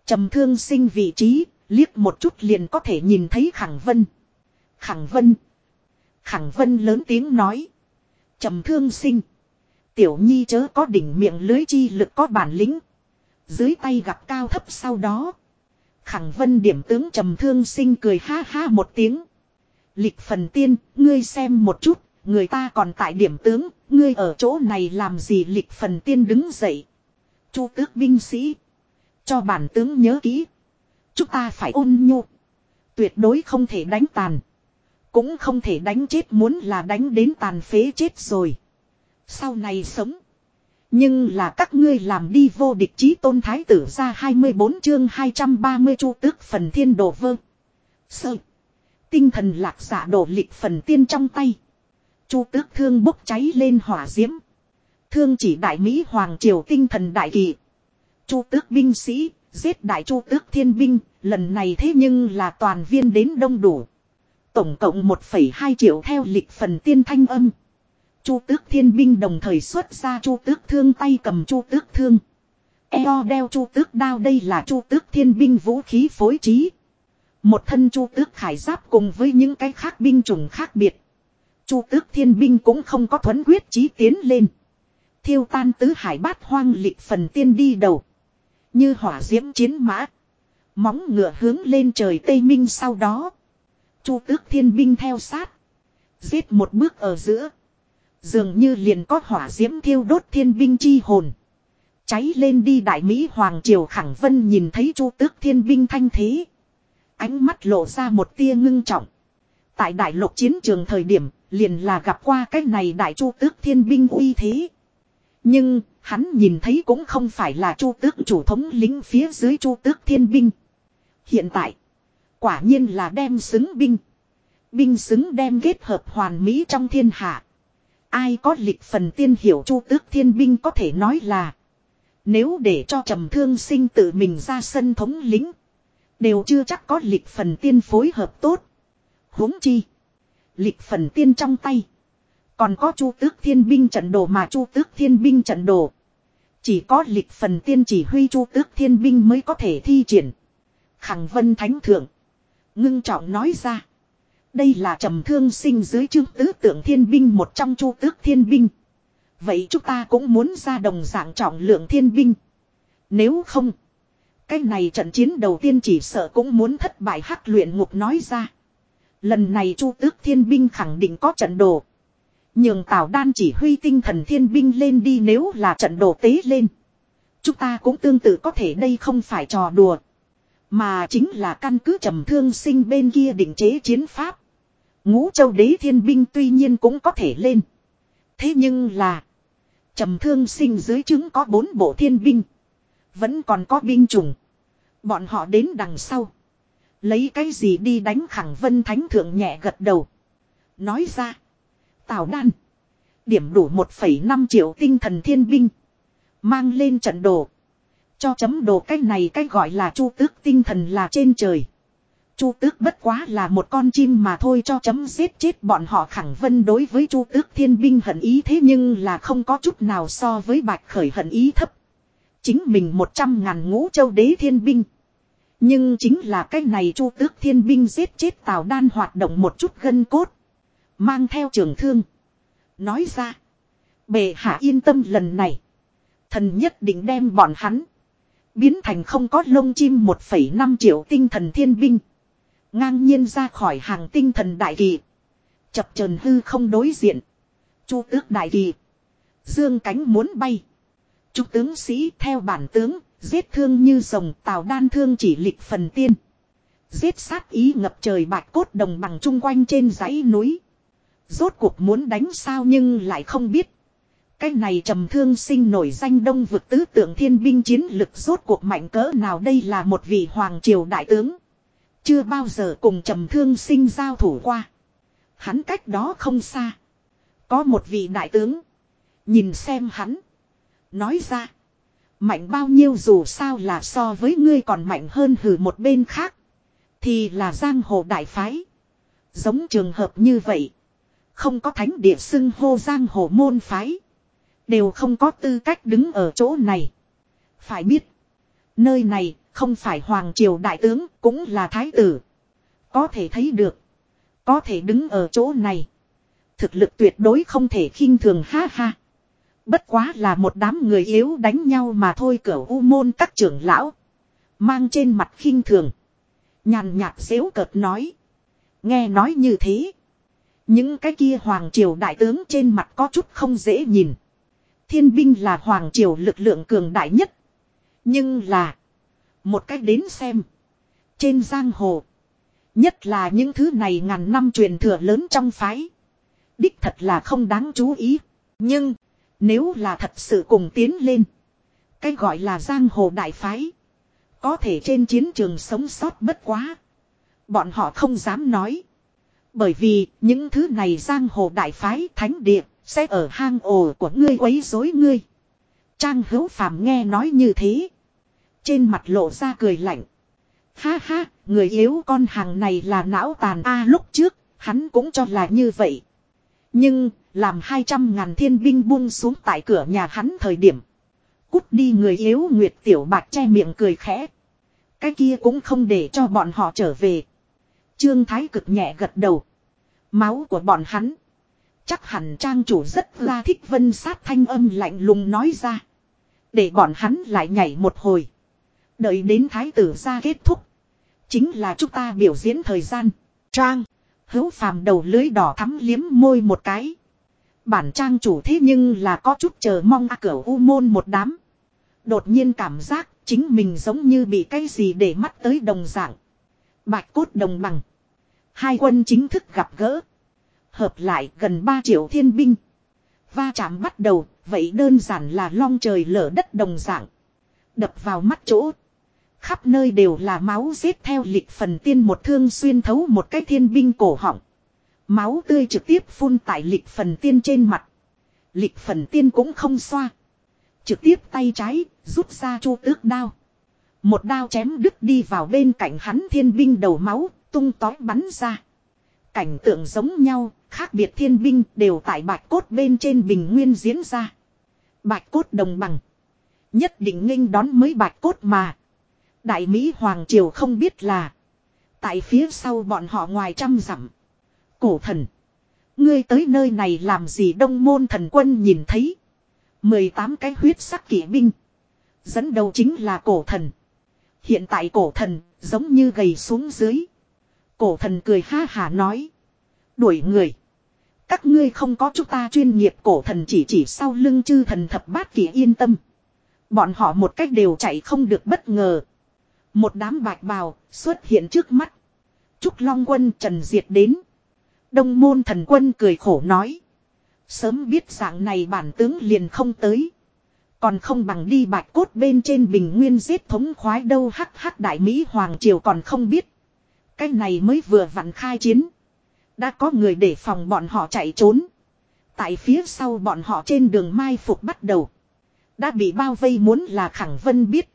Trầm thương sinh vị trí, liếc một chút liền có thể nhìn thấy khẳng vân. Khẳng vân. Khẳng vân lớn tiếng nói. Trầm thương sinh. Tiểu nhi chớ có đỉnh miệng lưới chi lực có bản lĩnh. Dưới tay gặp cao thấp sau đó. Khẳng vân điểm tướng trầm thương sinh cười ha ha một tiếng. Lịch phần tiên, ngươi xem một chút, người ta còn tại điểm tướng, ngươi ở chỗ này làm gì lịch phần tiên đứng dậy. Chu tước binh sĩ. Cho bản tướng nhớ kỹ. Chúng ta phải ôn nhu. Tuyệt đối không thể đánh tàn. Cũng không thể đánh chết muốn là đánh đến tàn phế chết rồi. Sau này sống. Nhưng là các ngươi làm đi vô địch chí tôn thái tử ra 24 chương 230 chu tước phần thiên đồ vơ. Sơ. Tinh thần lạc giả đổ lịch phần tiên trong tay. Chu tước thương bốc cháy lên hỏa diễm. Thương chỉ đại Mỹ Hoàng Triều tinh thần đại kỳ. Chu tước binh sĩ, giết đại chu tước thiên binh, lần này thế nhưng là toàn viên đến đông đủ. Tổng cộng 1,2 triệu theo lịch phần tiên thanh âm. Chu tước thiên binh đồng thời xuất ra chu tước thương tay cầm chu tước thương. Eo đeo chu tước đao đây là chu tước thiên binh vũ khí phối trí. Một thân chu tước khải giáp cùng với những cái khác binh chủng khác biệt. Chu tước thiên binh cũng không có thuấn quyết chí tiến lên. Thiêu tan tứ hải bát hoang lịch phần tiên đi đầu. Như hỏa diễm chiến mã. Móng ngựa hướng lên trời Tây Minh sau đó. Chu tước thiên binh theo sát. Giết một bước ở giữa. Dường như liền có hỏa diễm thiêu đốt thiên binh chi hồn. Cháy lên đi đại Mỹ Hoàng Triều Khẳng Vân nhìn thấy chu tước thiên binh thanh thế. Ánh mắt lộ ra một tia ngưng trọng. Tại đại lục chiến trường thời điểm, liền là gặp qua cái này đại chu tước thiên binh uy thế. Nhưng, hắn nhìn thấy cũng không phải là chu tước chủ thống lính phía dưới chu tước thiên binh. Hiện tại, quả nhiên là đem xứng binh. Binh xứng đem kết hợp hoàn mỹ trong thiên hạ. Ai có lịch phần tiên hiểu chu tước thiên binh có thể nói là. Nếu để cho trầm thương sinh tự mình ra sân thống lính. Đều chưa chắc có lịch phần tiên phối hợp tốt. huống chi. Lịch phần tiên trong tay. Còn có chu tước thiên binh trận đồ mà chu tước thiên binh trận đồ. Chỉ có lịch phần tiên chỉ huy chu tước thiên binh mới có thể thi triển. Khẳng vân thánh thượng. Ngưng trọng nói ra. Đây là trầm thương sinh dưới chương tứ tượng thiên binh một trong chu tước thiên binh. Vậy chúng ta cũng muốn ra đồng dạng trọng lượng thiên binh. Nếu không. Cái này trận chiến đầu tiên chỉ sợ cũng muốn thất bại hắc luyện ngục nói ra. Lần này chu tước thiên binh khẳng định có trận đồ. Nhường Tào Đan chỉ huy tinh thần thiên binh lên đi nếu là trận đồ tế lên. Chúng ta cũng tương tự có thể đây không phải trò đùa. Mà chính là căn cứ trầm thương sinh bên kia định chế chiến pháp. Ngũ châu đế thiên binh tuy nhiên cũng có thể lên. Thế nhưng là. trầm thương sinh dưới chứng có bốn bộ thiên binh. Vẫn còn có binh chủng. Bọn họ đến đằng sau. Lấy cái gì đi đánh khẳng vân thánh thượng nhẹ gật đầu. Nói ra. Tào đan. Điểm đủ 1,5 triệu tinh thần thiên binh. Mang lên trận đồ. Cho chấm đồ cái này cái gọi là chu tước tinh thần là trên trời. Chu tước bất quá là một con chim mà thôi cho chấm giết chết bọn họ khẳng vân đối với chu tước thiên binh hận ý thế nhưng là không có chút nào so với bạch khởi hận ý thấp. Chính mình một trăm ngàn ngũ châu đế thiên binh. Nhưng chính là cái này chu tước thiên binh giết chết tào đan hoạt động một chút gân cốt. Mang theo trường thương. Nói ra. Bệ hạ yên tâm lần này. Thần nhất định đem bọn hắn. Biến thành không có lông chim 1,5 triệu tinh thần thiên binh. Ngang nhiên ra khỏi hàng tinh thần đại kỳ. Chập trần hư không đối diện. Chu tước đại kỳ. Dương cánh muốn bay. Chu tướng sĩ theo bản tướng. Giết thương như rồng, tào đan thương chỉ lịch phần tiên. Giết sát ý ngập trời bạch cốt đồng bằng chung quanh trên dãy núi. Rốt cuộc muốn đánh sao nhưng lại không biết. Cái này trầm thương sinh nổi danh đông vực tứ tượng thiên binh chiến lực rốt cuộc mạnh cỡ nào đây là một vị hoàng triều đại tướng. Chưa bao giờ cùng trầm thương sinh giao thủ qua. Hắn cách đó không xa. Có một vị đại tướng. Nhìn xem hắn. Nói ra. Mạnh bao nhiêu dù sao là so với ngươi còn mạnh hơn hử một bên khác. Thì là giang hồ đại phái. Giống trường hợp như vậy. Không có thánh địa xưng hô giang hồ môn phái. Đều không có tư cách đứng ở chỗ này. Phải biết. Nơi này không phải hoàng triều đại tướng cũng là thái tử. Có thể thấy được. Có thể đứng ở chỗ này. Thực lực tuyệt đối không thể khinh thường, ha ha. Bất quá là một đám người yếu đánh nhau mà thôi cửa u môn các trưởng lão. Mang trên mặt khinh thường. Nhàn nhạt xếu cợt nói. Nghe nói như thế. Những cái kia hoàng triều đại tướng trên mặt có chút không dễ nhìn. Thiên binh là hoàng triều lực lượng cường đại nhất. Nhưng là. Một cách đến xem. Trên giang hồ. Nhất là những thứ này ngàn năm truyền thừa lớn trong phái. Đích thật là không đáng chú ý. Nhưng. Nếu là thật sự cùng tiến lên. Cái gọi là giang hồ đại phái. Có thể trên chiến trường sống sót bất quá. Bọn họ không dám nói. Bởi vì những thứ này giang hồ đại phái thánh địa sẽ ở hang ổ của ngươi quấy rối ngươi. Trang hữu phàm nghe nói như thế. Trên mặt lộ ra cười lạnh. Ha ha, người yếu con hàng này là não tàn a lúc trước, hắn cũng cho là như vậy. Nhưng, làm hai trăm ngàn thiên binh buông xuống tại cửa nhà hắn thời điểm. Cút đi người yếu Nguyệt Tiểu bạc che miệng cười khẽ. Cái kia cũng không để cho bọn họ trở về. Trương Thái cực nhẹ gật đầu. Máu của bọn hắn. Chắc hẳn trang chủ rất la thích vân sát thanh âm lạnh lùng nói ra. Để bọn hắn lại nhảy một hồi. Đợi đến thái tử ra kết thúc. Chính là chúng ta biểu diễn thời gian. Trang. Hữu phàm đầu lưới đỏ thắm liếm môi một cái. Bản trang chủ thế nhưng là có chút chờ mong a cửa u môn một đám. Đột nhiên cảm giác chính mình giống như bị cái gì để mắt tới đồng dạng. Bạch cốt đồng bằng. Hai quân chính thức gặp gỡ. Hợp lại gần 3 triệu thiên binh. Va chạm bắt đầu, vậy đơn giản là long trời lở đất đồng dạng. Đập vào mắt chỗ. Khắp nơi đều là máu giết theo lịch phần tiên một thương xuyên thấu một cái thiên binh cổ họng. Máu tươi trực tiếp phun tại lịch phần tiên trên mặt. Lịch phần tiên cũng không xoa. Trực tiếp tay trái, rút ra chu tước đao. Một đao chém đứt đi vào bên cạnh hắn thiên binh đầu máu, tung tói bắn ra. Cảnh tượng giống nhau, khác biệt thiên binh đều tại bạch cốt bên trên bình nguyên diễn ra. Bạch cốt đồng bằng. Nhất định nghênh đón mới bạch cốt mà. Đại Mỹ Hoàng Triều không biết là. Tại phía sau bọn họ ngoài trăm dặm. Cổ thần. Ngươi tới nơi này làm gì đông môn thần quân nhìn thấy. 18 cái huyết sắc kỵ binh. Dẫn đầu chính là cổ thần. Hiện tại cổ thần giống như gầy xuống dưới. Cổ thần cười ha hà nói. Đuổi người. Các ngươi không có chúng ta chuyên nghiệp cổ thần chỉ chỉ sau lưng chư thần thập bát kỵ yên tâm. Bọn họ một cách đều chạy không được bất ngờ. Một đám bạch bào xuất hiện trước mắt. Trúc Long quân trần diệt đến. Đông môn thần quân cười khổ nói. Sớm biết dạng này bản tướng liền không tới. Còn không bằng đi bạch cốt bên trên bình nguyên giết thống khoái đâu hắc hắc đại Mỹ Hoàng Triều còn không biết. Cái này mới vừa vặn khai chiến. Đã có người để phòng bọn họ chạy trốn. Tại phía sau bọn họ trên đường mai phục bắt đầu. Đã bị bao vây muốn là khẳng vân biết.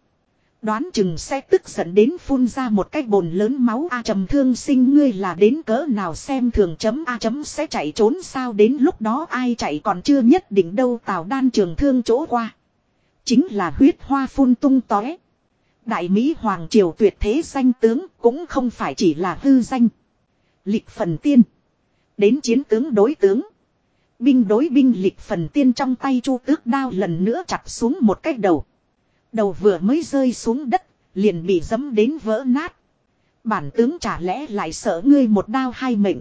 Đoán chừng sẽ tức giận đến phun ra một cái bồn lớn máu A trầm thương sinh, ngươi là đến cỡ nào xem thường chấm A chấm sẽ chạy trốn sao đến lúc đó ai chạy còn chưa nhất định đâu tào đan trường thương chỗ qua. Chính là huyết hoa phun tung tóe. Đại Mỹ Hoàng Triều tuyệt thế danh tướng cũng không phải chỉ là hư danh. Lịch phần tiên. Đến chiến tướng đối tướng. Binh đối binh, lịch phần tiên trong tay chu tước đao lần nữa chặt xuống một cái đầu. Đầu vừa mới rơi xuống đất, liền bị dấm đến vỡ nát. Bản tướng chả lẽ lại sợ ngươi một đao hai mệnh.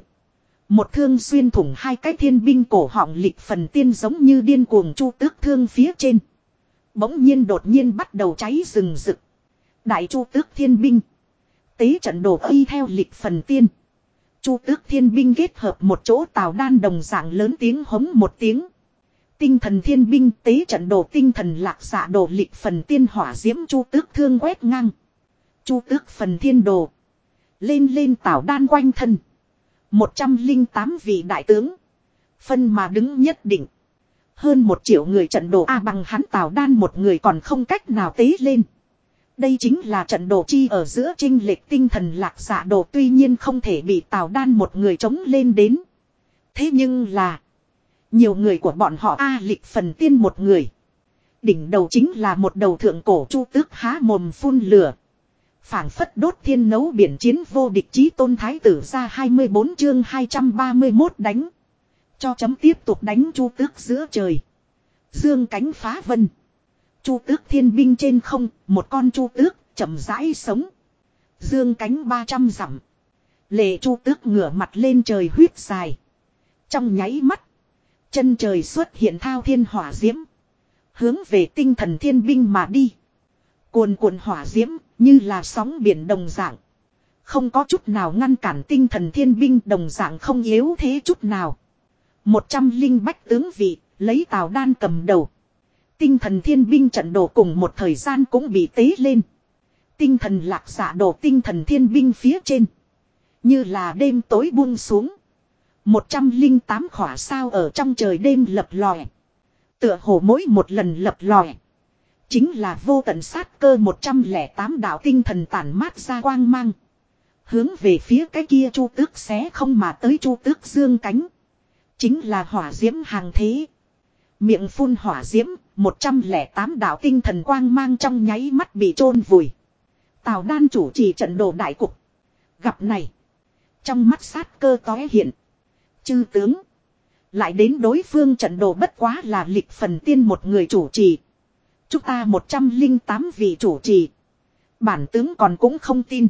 Một thương xuyên thủng hai cái thiên binh cổ họng lịch phần tiên giống như điên cuồng chu tước thương phía trên. Bỗng nhiên đột nhiên bắt đầu cháy rừng rực. Đại chu tước thiên binh. Tế trận đồ y theo lịch phần tiên. Chu tước thiên binh kết hợp một chỗ tào đan đồng dạng lớn tiếng hống một tiếng. Tinh thần thiên binh tế trận đồ tinh thần lạc xạ đồ lịch phần tiên hỏa diễm chu tước thương quét ngang. Chu tước phần thiên đồ. Lên lên tảo đan quanh thân. 108 vị đại tướng. Phân mà đứng nhất định. Hơn một triệu người trận đồ A bằng hắn tào đan một người còn không cách nào tế lên. Đây chính là trận đồ chi ở giữa trinh lệch tinh thần lạc xạ đồ tuy nhiên không thể bị tào đan một người chống lên đến. Thế nhưng là. Nhiều người của bọn họ A lịch phần tiên một người. Đỉnh đầu chính là một đầu thượng cổ chu tước há mồm phun lửa. phảng phất đốt thiên nấu biển chiến vô địch chí tôn thái tử ra 24 chương 231 đánh. Cho chấm tiếp tục đánh chu tước giữa trời. Dương cánh phá vân. Chu tước thiên binh trên không, một con chu tước, chậm rãi sống. Dương cánh 300 dặm. Lệ chu tước ngửa mặt lên trời huyết dài. Trong nháy mắt. Chân trời xuất hiện thao thiên hỏa diễm. Hướng về tinh thần thiên binh mà đi. Cuồn cuộn hỏa diễm như là sóng biển đồng dạng. Không có chút nào ngăn cản tinh thần thiên binh đồng dạng không yếu thế chút nào. Một trăm linh bách tướng vị, lấy tào đan cầm đầu. Tinh thần thiên binh trận đồ cùng một thời gian cũng bị tế lên. Tinh thần lạc giả đồ tinh thần thiên binh phía trên. Như là đêm tối buông xuống. 108 khỏa sao ở trong trời đêm lập lòe. Tựa hồ mỗi một lần lập lòe. Chính là vô tận sát cơ 108 đạo tinh thần tản mát ra quang mang. Hướng về phía cái kia chu tước xé không mà tới chu tước dương cánh. Chính là hỏa diễm hàng thế. Miệng phun hỏa diễm, 108 đạo tinh thần quang mang trong nháy mắt bị chôn vùi. Tào đan chủ trì trận đồ đại cục. Gặp này. Trong mắt sát cơ tóe hiện. Chư tướng. Lại đến đối phương trận đồ bất quá là lịch phần tiên một người chủ trì. Chúng ta 108 vị chủ trì. Bản tướng còn cũng không tin.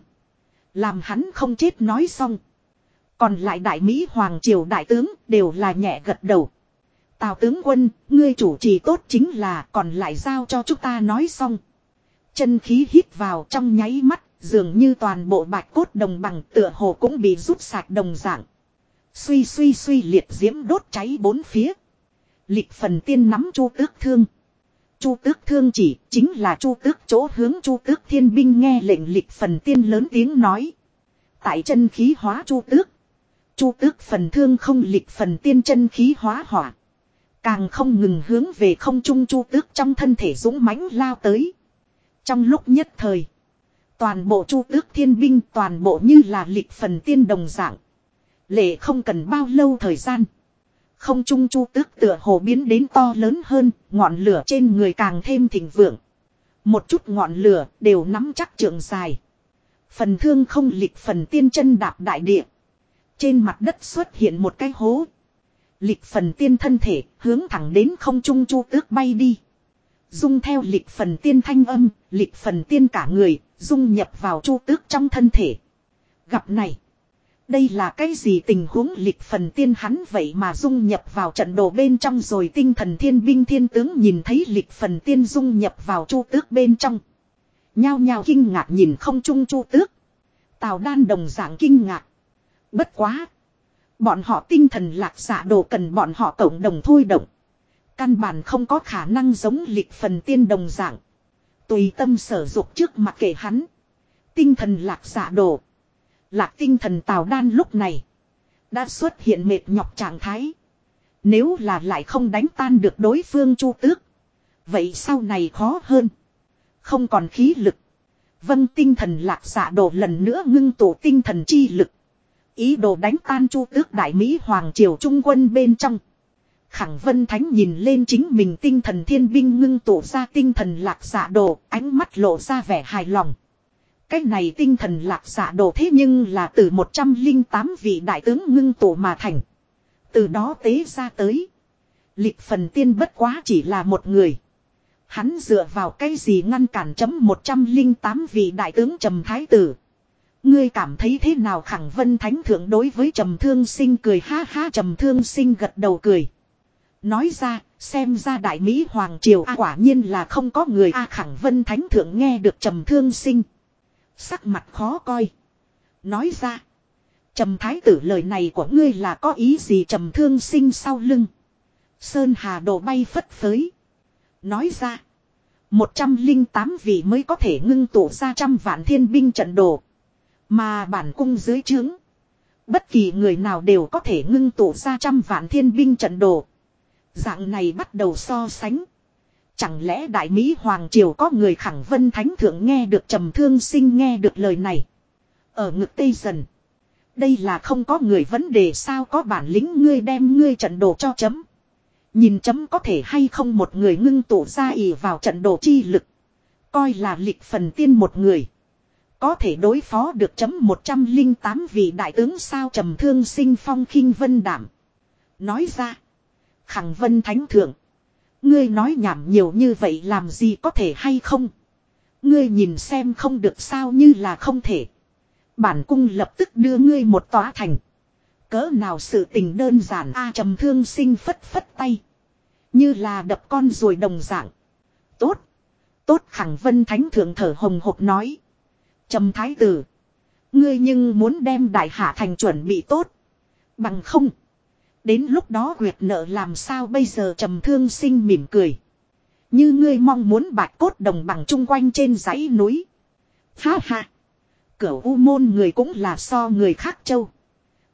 Làm hắn không chết nói xong. Còn lại đại Mỹ Hoàng Triều đại tướng đều là nhẹ gật đầu. Tào tướng quân, ngươi chủ trì tốt chính là còn lại giao cho chúng ta nói xong. Chân khí hít vào trong nháy mắt, dường như toàn bộ bạch cốt đồng bằng tựa hồ cũng bị rút sạch đồng dạng. Suy suy suy liệt diễm đốt cháy bốn phía. Lịch phần tiên nắm chu tước thương. Chu tước thương chỉ chính là chu tước chỗ hướng chu tước thiên binh nghe lệnh lịch phần tiên lớn tiếng nói. Tại chân khí hóa chu tước. Chu tước phần thương không lịch phần tiên chân khí hóa hỏa. Càng không ngừng hướng về không trung chu tước trong thân thể dũng mãnh lao tới. Trong lúc nhất thời. Toàn bộ chu tước thiên binh toàn bộ như là lịch phần tiên đồng dạng. Lệ không cần bao lâu thời gian. Không trung chu tước tựa hồ biến đến to lớn hơn, ngọn lửa trên người càng thêm thịnh vượng. Một chút ngọn lửa đều nắm chắc trường dài. Phần thương không lịch phần tiên chân đạp đại địa. Trên mặt đất xuất hiện một cái hố. Lịch phần tiên thân thể hướng thẳng đến không trung chu tước bay đi. Dung theo lịch phần tiên thanh âm, lịch phần tiên cả người, dung nhập vào chu tước trong thân thể. Gặp này. Đây là cái gì tình huống lịch phần tiên hắn vậy mà dung nhập vào trận đồ bên trong rồi tinh thần thiên binh thiên tướng nhìn thấy lịch phần tiên dung nhập vào chu tước bên trong. Nhao nhao kinh ngạc nhìn không chung chu tước. Tào đan đồng dạng kinh ngạc. Bất quá. Bọn họ tinh thần lạc xạ đồ cần bọn họ cộng đồng thôi động. Căn bản không có khả năng giống lịch phần tiên đồng dạng. Tùy tâm sở dục trước mặt kể hắn. Tinh thần lạc xạ đồ. Lạc tinh thần tào đan lúc này. Đã xuất hiện mệt nhọc trạng thái. Nếu là lại không đánh tan được đối phương chu tước. Vậy sau này khó hơn. Không còn khí lực. Vâng tinh thần lạc dạ đồ lần nữa ngưng tụ tinh thần chi lực. Ý đồ đánh tan chu tước đại Mỹ Hoàng Triều Trung quân bên trong. Khẳng Vân Thánh nhìn lên chính mình tinh thần thiên binh ngưng tụ ra tinh thần lạc dạ đồ, ánh mắt lộ ra vẻ hài lòng. Cái này tinh thần lạc dạ đồ thế nhưng là từ 108 vị đại tướng ngưng tụ mà thành. Từ đó tế ra tới. Lịch phần tiên bất quá chỉ là một người. Hắn dựa vào cái gì ngăn cản chấm 108 vị đại tướng trầm thái tử. Ngươi cảm thấy thế nào khẳng vân thánh thượng đối với trầm thương sinh cười ha ha trầm thương sinh gật đầu cười. Nói ra, xem ra đại Mỹ Hoàng Triều a quả nhiên là không có người a khẳng vân thánh thượng nghe được trầm thương sinh. Sắc mặt khó coi. Nói ra. Trầm thái tử lời này của ngươi là có ý gì trầm thương sinh sau lưng. Sơn hà đồ bay phất phới. Nói ra. Một trăm linh tám vị mới có thể ngưng tụ ra trăm vạn thiên binh trận đồ. Mà bản cung dưới trướng. Bất kỳ người nào đều có thể ngưng tụ ra trăm vạn thiên binh trận đồ. Dạng này bắt đầu so sánh. Chẳng lẽ Đại Mỹ Hoàng Triều có người khẳng vân thánh thượng nghe được trầm thương sinh nghe được lời này. Ở ngực Tây dần. Đây là không có người vấn đề sao có bản lĩnh ngươi đem ngươi trận đồ cho chấm. Nhìn chấm có thể hay không một người ngưng tụ ra ỉ vào trận đồ chi lực. Coi là lịch phần tiên một người. Có thể đối phó được chấm 108 vị đại tướng sao trầm thương sinh phong khinh vân đảm. Nói ra. Khẳng vân thánh thượng. Ngươi nói nhảm nhiều như vậy làm gì có thể hay không. Ngươi nhìn xem không được sao như là không thể. Bản cung lập tức đưa ngươi một tòa thành. Cỡ nào sự tình đơn giản a trầm thương sinh phất phất tay. Như là đập con rồi đồng dạng. Tốt. Tốt khẳng vân thánh thượng thở hồng hộc nói. Trầm thái tử. Ngươi nhưng muốn đem đại hạ thành chuẩn bị tốt. Bằng không. Đến lúc đó quyệt nợ làm sao bây giờ trầm thương sinh mỉm cười. Như ngươi mong muốn bạch cốt đồng bằng chung quanh trên dãy núi. Ha ha. Cửu u môn người cũng là so người khác châu.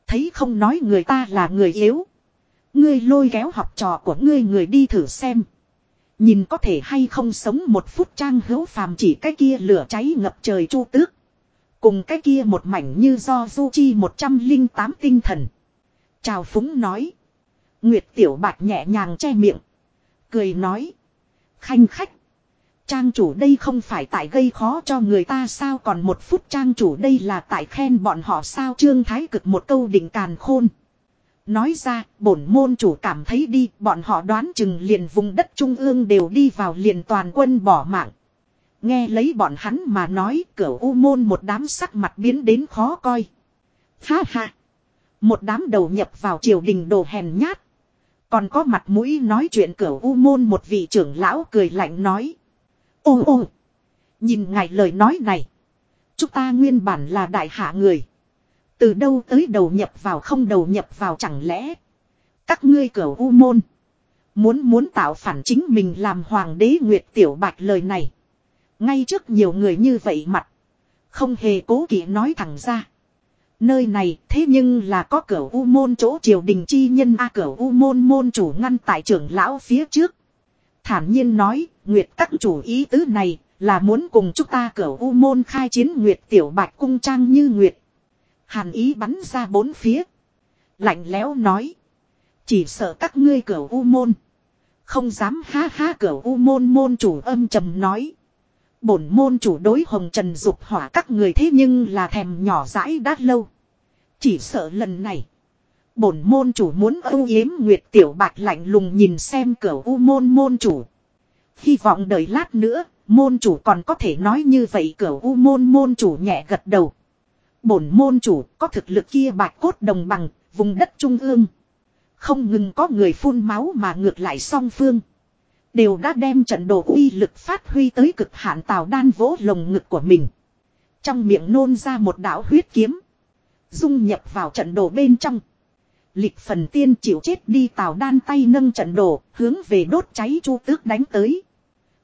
Thấy không nói người ta là người yếu. Ngươi lôi kéo học trò của ngươi người đi thử xem. Nhìn có thể hay không sống một phút trang hữu phàm chỉ cái kia lửa cháy ngập trời chu tước. Cùng cái kia một mảnh như do du chi 108 tinh thần. Chào phúng nói. Nguyệt tiểu bạch nhẹ nhàng che miệng. Cười nói. Khanh khách. Trang chủ đây không phải tại gây khó cho người ta sao còn một phút trang chủ đây là tại khen bọn họ sao trương thái cực một câu định càn khôn. Nói ra, bổn môn chủ cảm thấy đi, bọn họ đoán chừng liền vùng đất trung ương đều đi vào liền toàn quân bỏ mạng. Nghe lấy bọn hắn mà nói, cửa u môn một đám sắc mặt biến đến khó coi. Ha ha! Một đám đầu nhập vào triều đình đồ hèn nhát. Còn có mặt mũi nói chuyện cửa u môn một vị trưởng lão cười lạnh nói. Ô ô! Nhìn ngài lời nói này. Chúng ta nguyên bản là đại hạ người. Từ đâu tới đầu nhập vào không đầu nhập vào chẳng lẽ. Các ngươi cửa u môn. Muốn muốn tạo phản chính mình làm hoàng đế Nguyệt Tiểu Bạch lời này. Ngay trước nhiều người như vậy mặt. Không hề cố kỵ nói thẳng ra. Nơi này thế nhưng là có cửa u môn chỗ triều đình chi nhân a cửa u môn môn chủ ngăn tại trưởng lão phía trước. Thản nhiên nói, Nguyệt các chủ ý tứ này là muốn cùng chúng ta cửa u môn khai chiến Nguyệt tiểu bạch cung trang như Nguyệt. Hàn ý bắn ra bốn phía. Lạnh lẽo nói. Chỉ sợ các ngươi cửa u môn. Không dám ha ha cửa u môn môn chủ âm trầm nói. Bổn môn chủ đối hồng trần dục hỏa các người thế nhưng là thèm nhỏ dãi đã lâu. Chỉ sợ lần này. Bổn môn chủ muốn âu yếm Nguyệt Tiểu Bạch lạnh lùng nhìn xem cửa u môn môn chủ. Hy vọng đợi lát nữa, môn chủ còn có thể nói như vậy cửa u môn môn chủ nhẹ gật đầu. Bổn môn chủ có thực lực kia bạch cốt đồng bằng, vùng đất trung ương. Không ngừng có người phun máu mà ngược lại song phương. Đều đã đem trận đồ uy lực phát huy tới cực hạn tào đan vỗ lồng ngực của mình. Trong miệng nôn ra một đạo huyết kiếm. Dung nhập vào trận đồ bên trong. Lịch phần tiên chịu chết đi tào đan tay nâng trận đồ, hướng về đốt cháy chu tước đánh tới.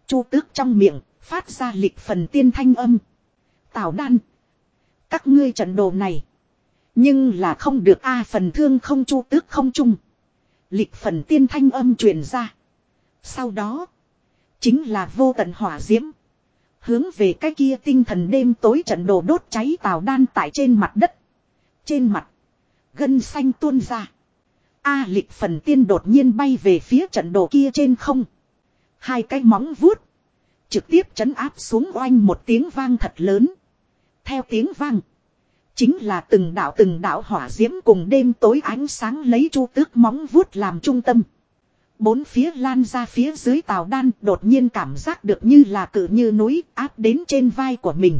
Chu tước trong miệng, phát ra lịch phần tiên thanh âm. Tào đan. Các ngươi trận đồ này. Nhưng là không được a phần thương không chu tước không chung. Lịch phần tiên thanh âm truyền ra. Sau đó. Chính là vô tận hỏa diễm. Hướng về cái kia tinh thần đêm tối trận đồ đốt cháy tào đan tại trên mặt đất. Trên mặt. Gân xanh tuôn ra. A lịch phần tiên đột nhiên bay về phía trận đồ kia trên không. Hai cái móng vuốt. Trực tiếp chấn áp xuống oanh một tiếng vang thật lớn. Theo tiếng vang. Chính là từng đạo từng đạo hỏa diễm cùng đêm tối ánh sáng lấy chu tước móng vuốt làm trung tâm. Bốn phía lan ra phía dưới tàu đan đột nhiên cảm giác được như là cự như núi áp đến trên vai của mình.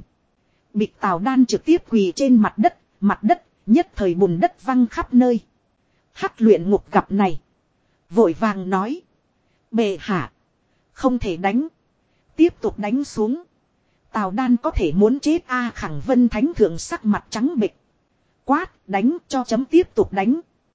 Bịch tàu đan trực tiếp quỳ trên mặt đất, mặt đất, nhất thời bùn đất văng khắp nơi. Hắc luyện ngục gặp này. Vội vàng nói. Bệ hạ. Không thể đánh. Tiếp tục đánh xuống. Tào đan có thể muốn chết A khẳng vân thánh thượng sắc mặt trắng bịch. Quát đánh cho chấm tiếp tục đánh.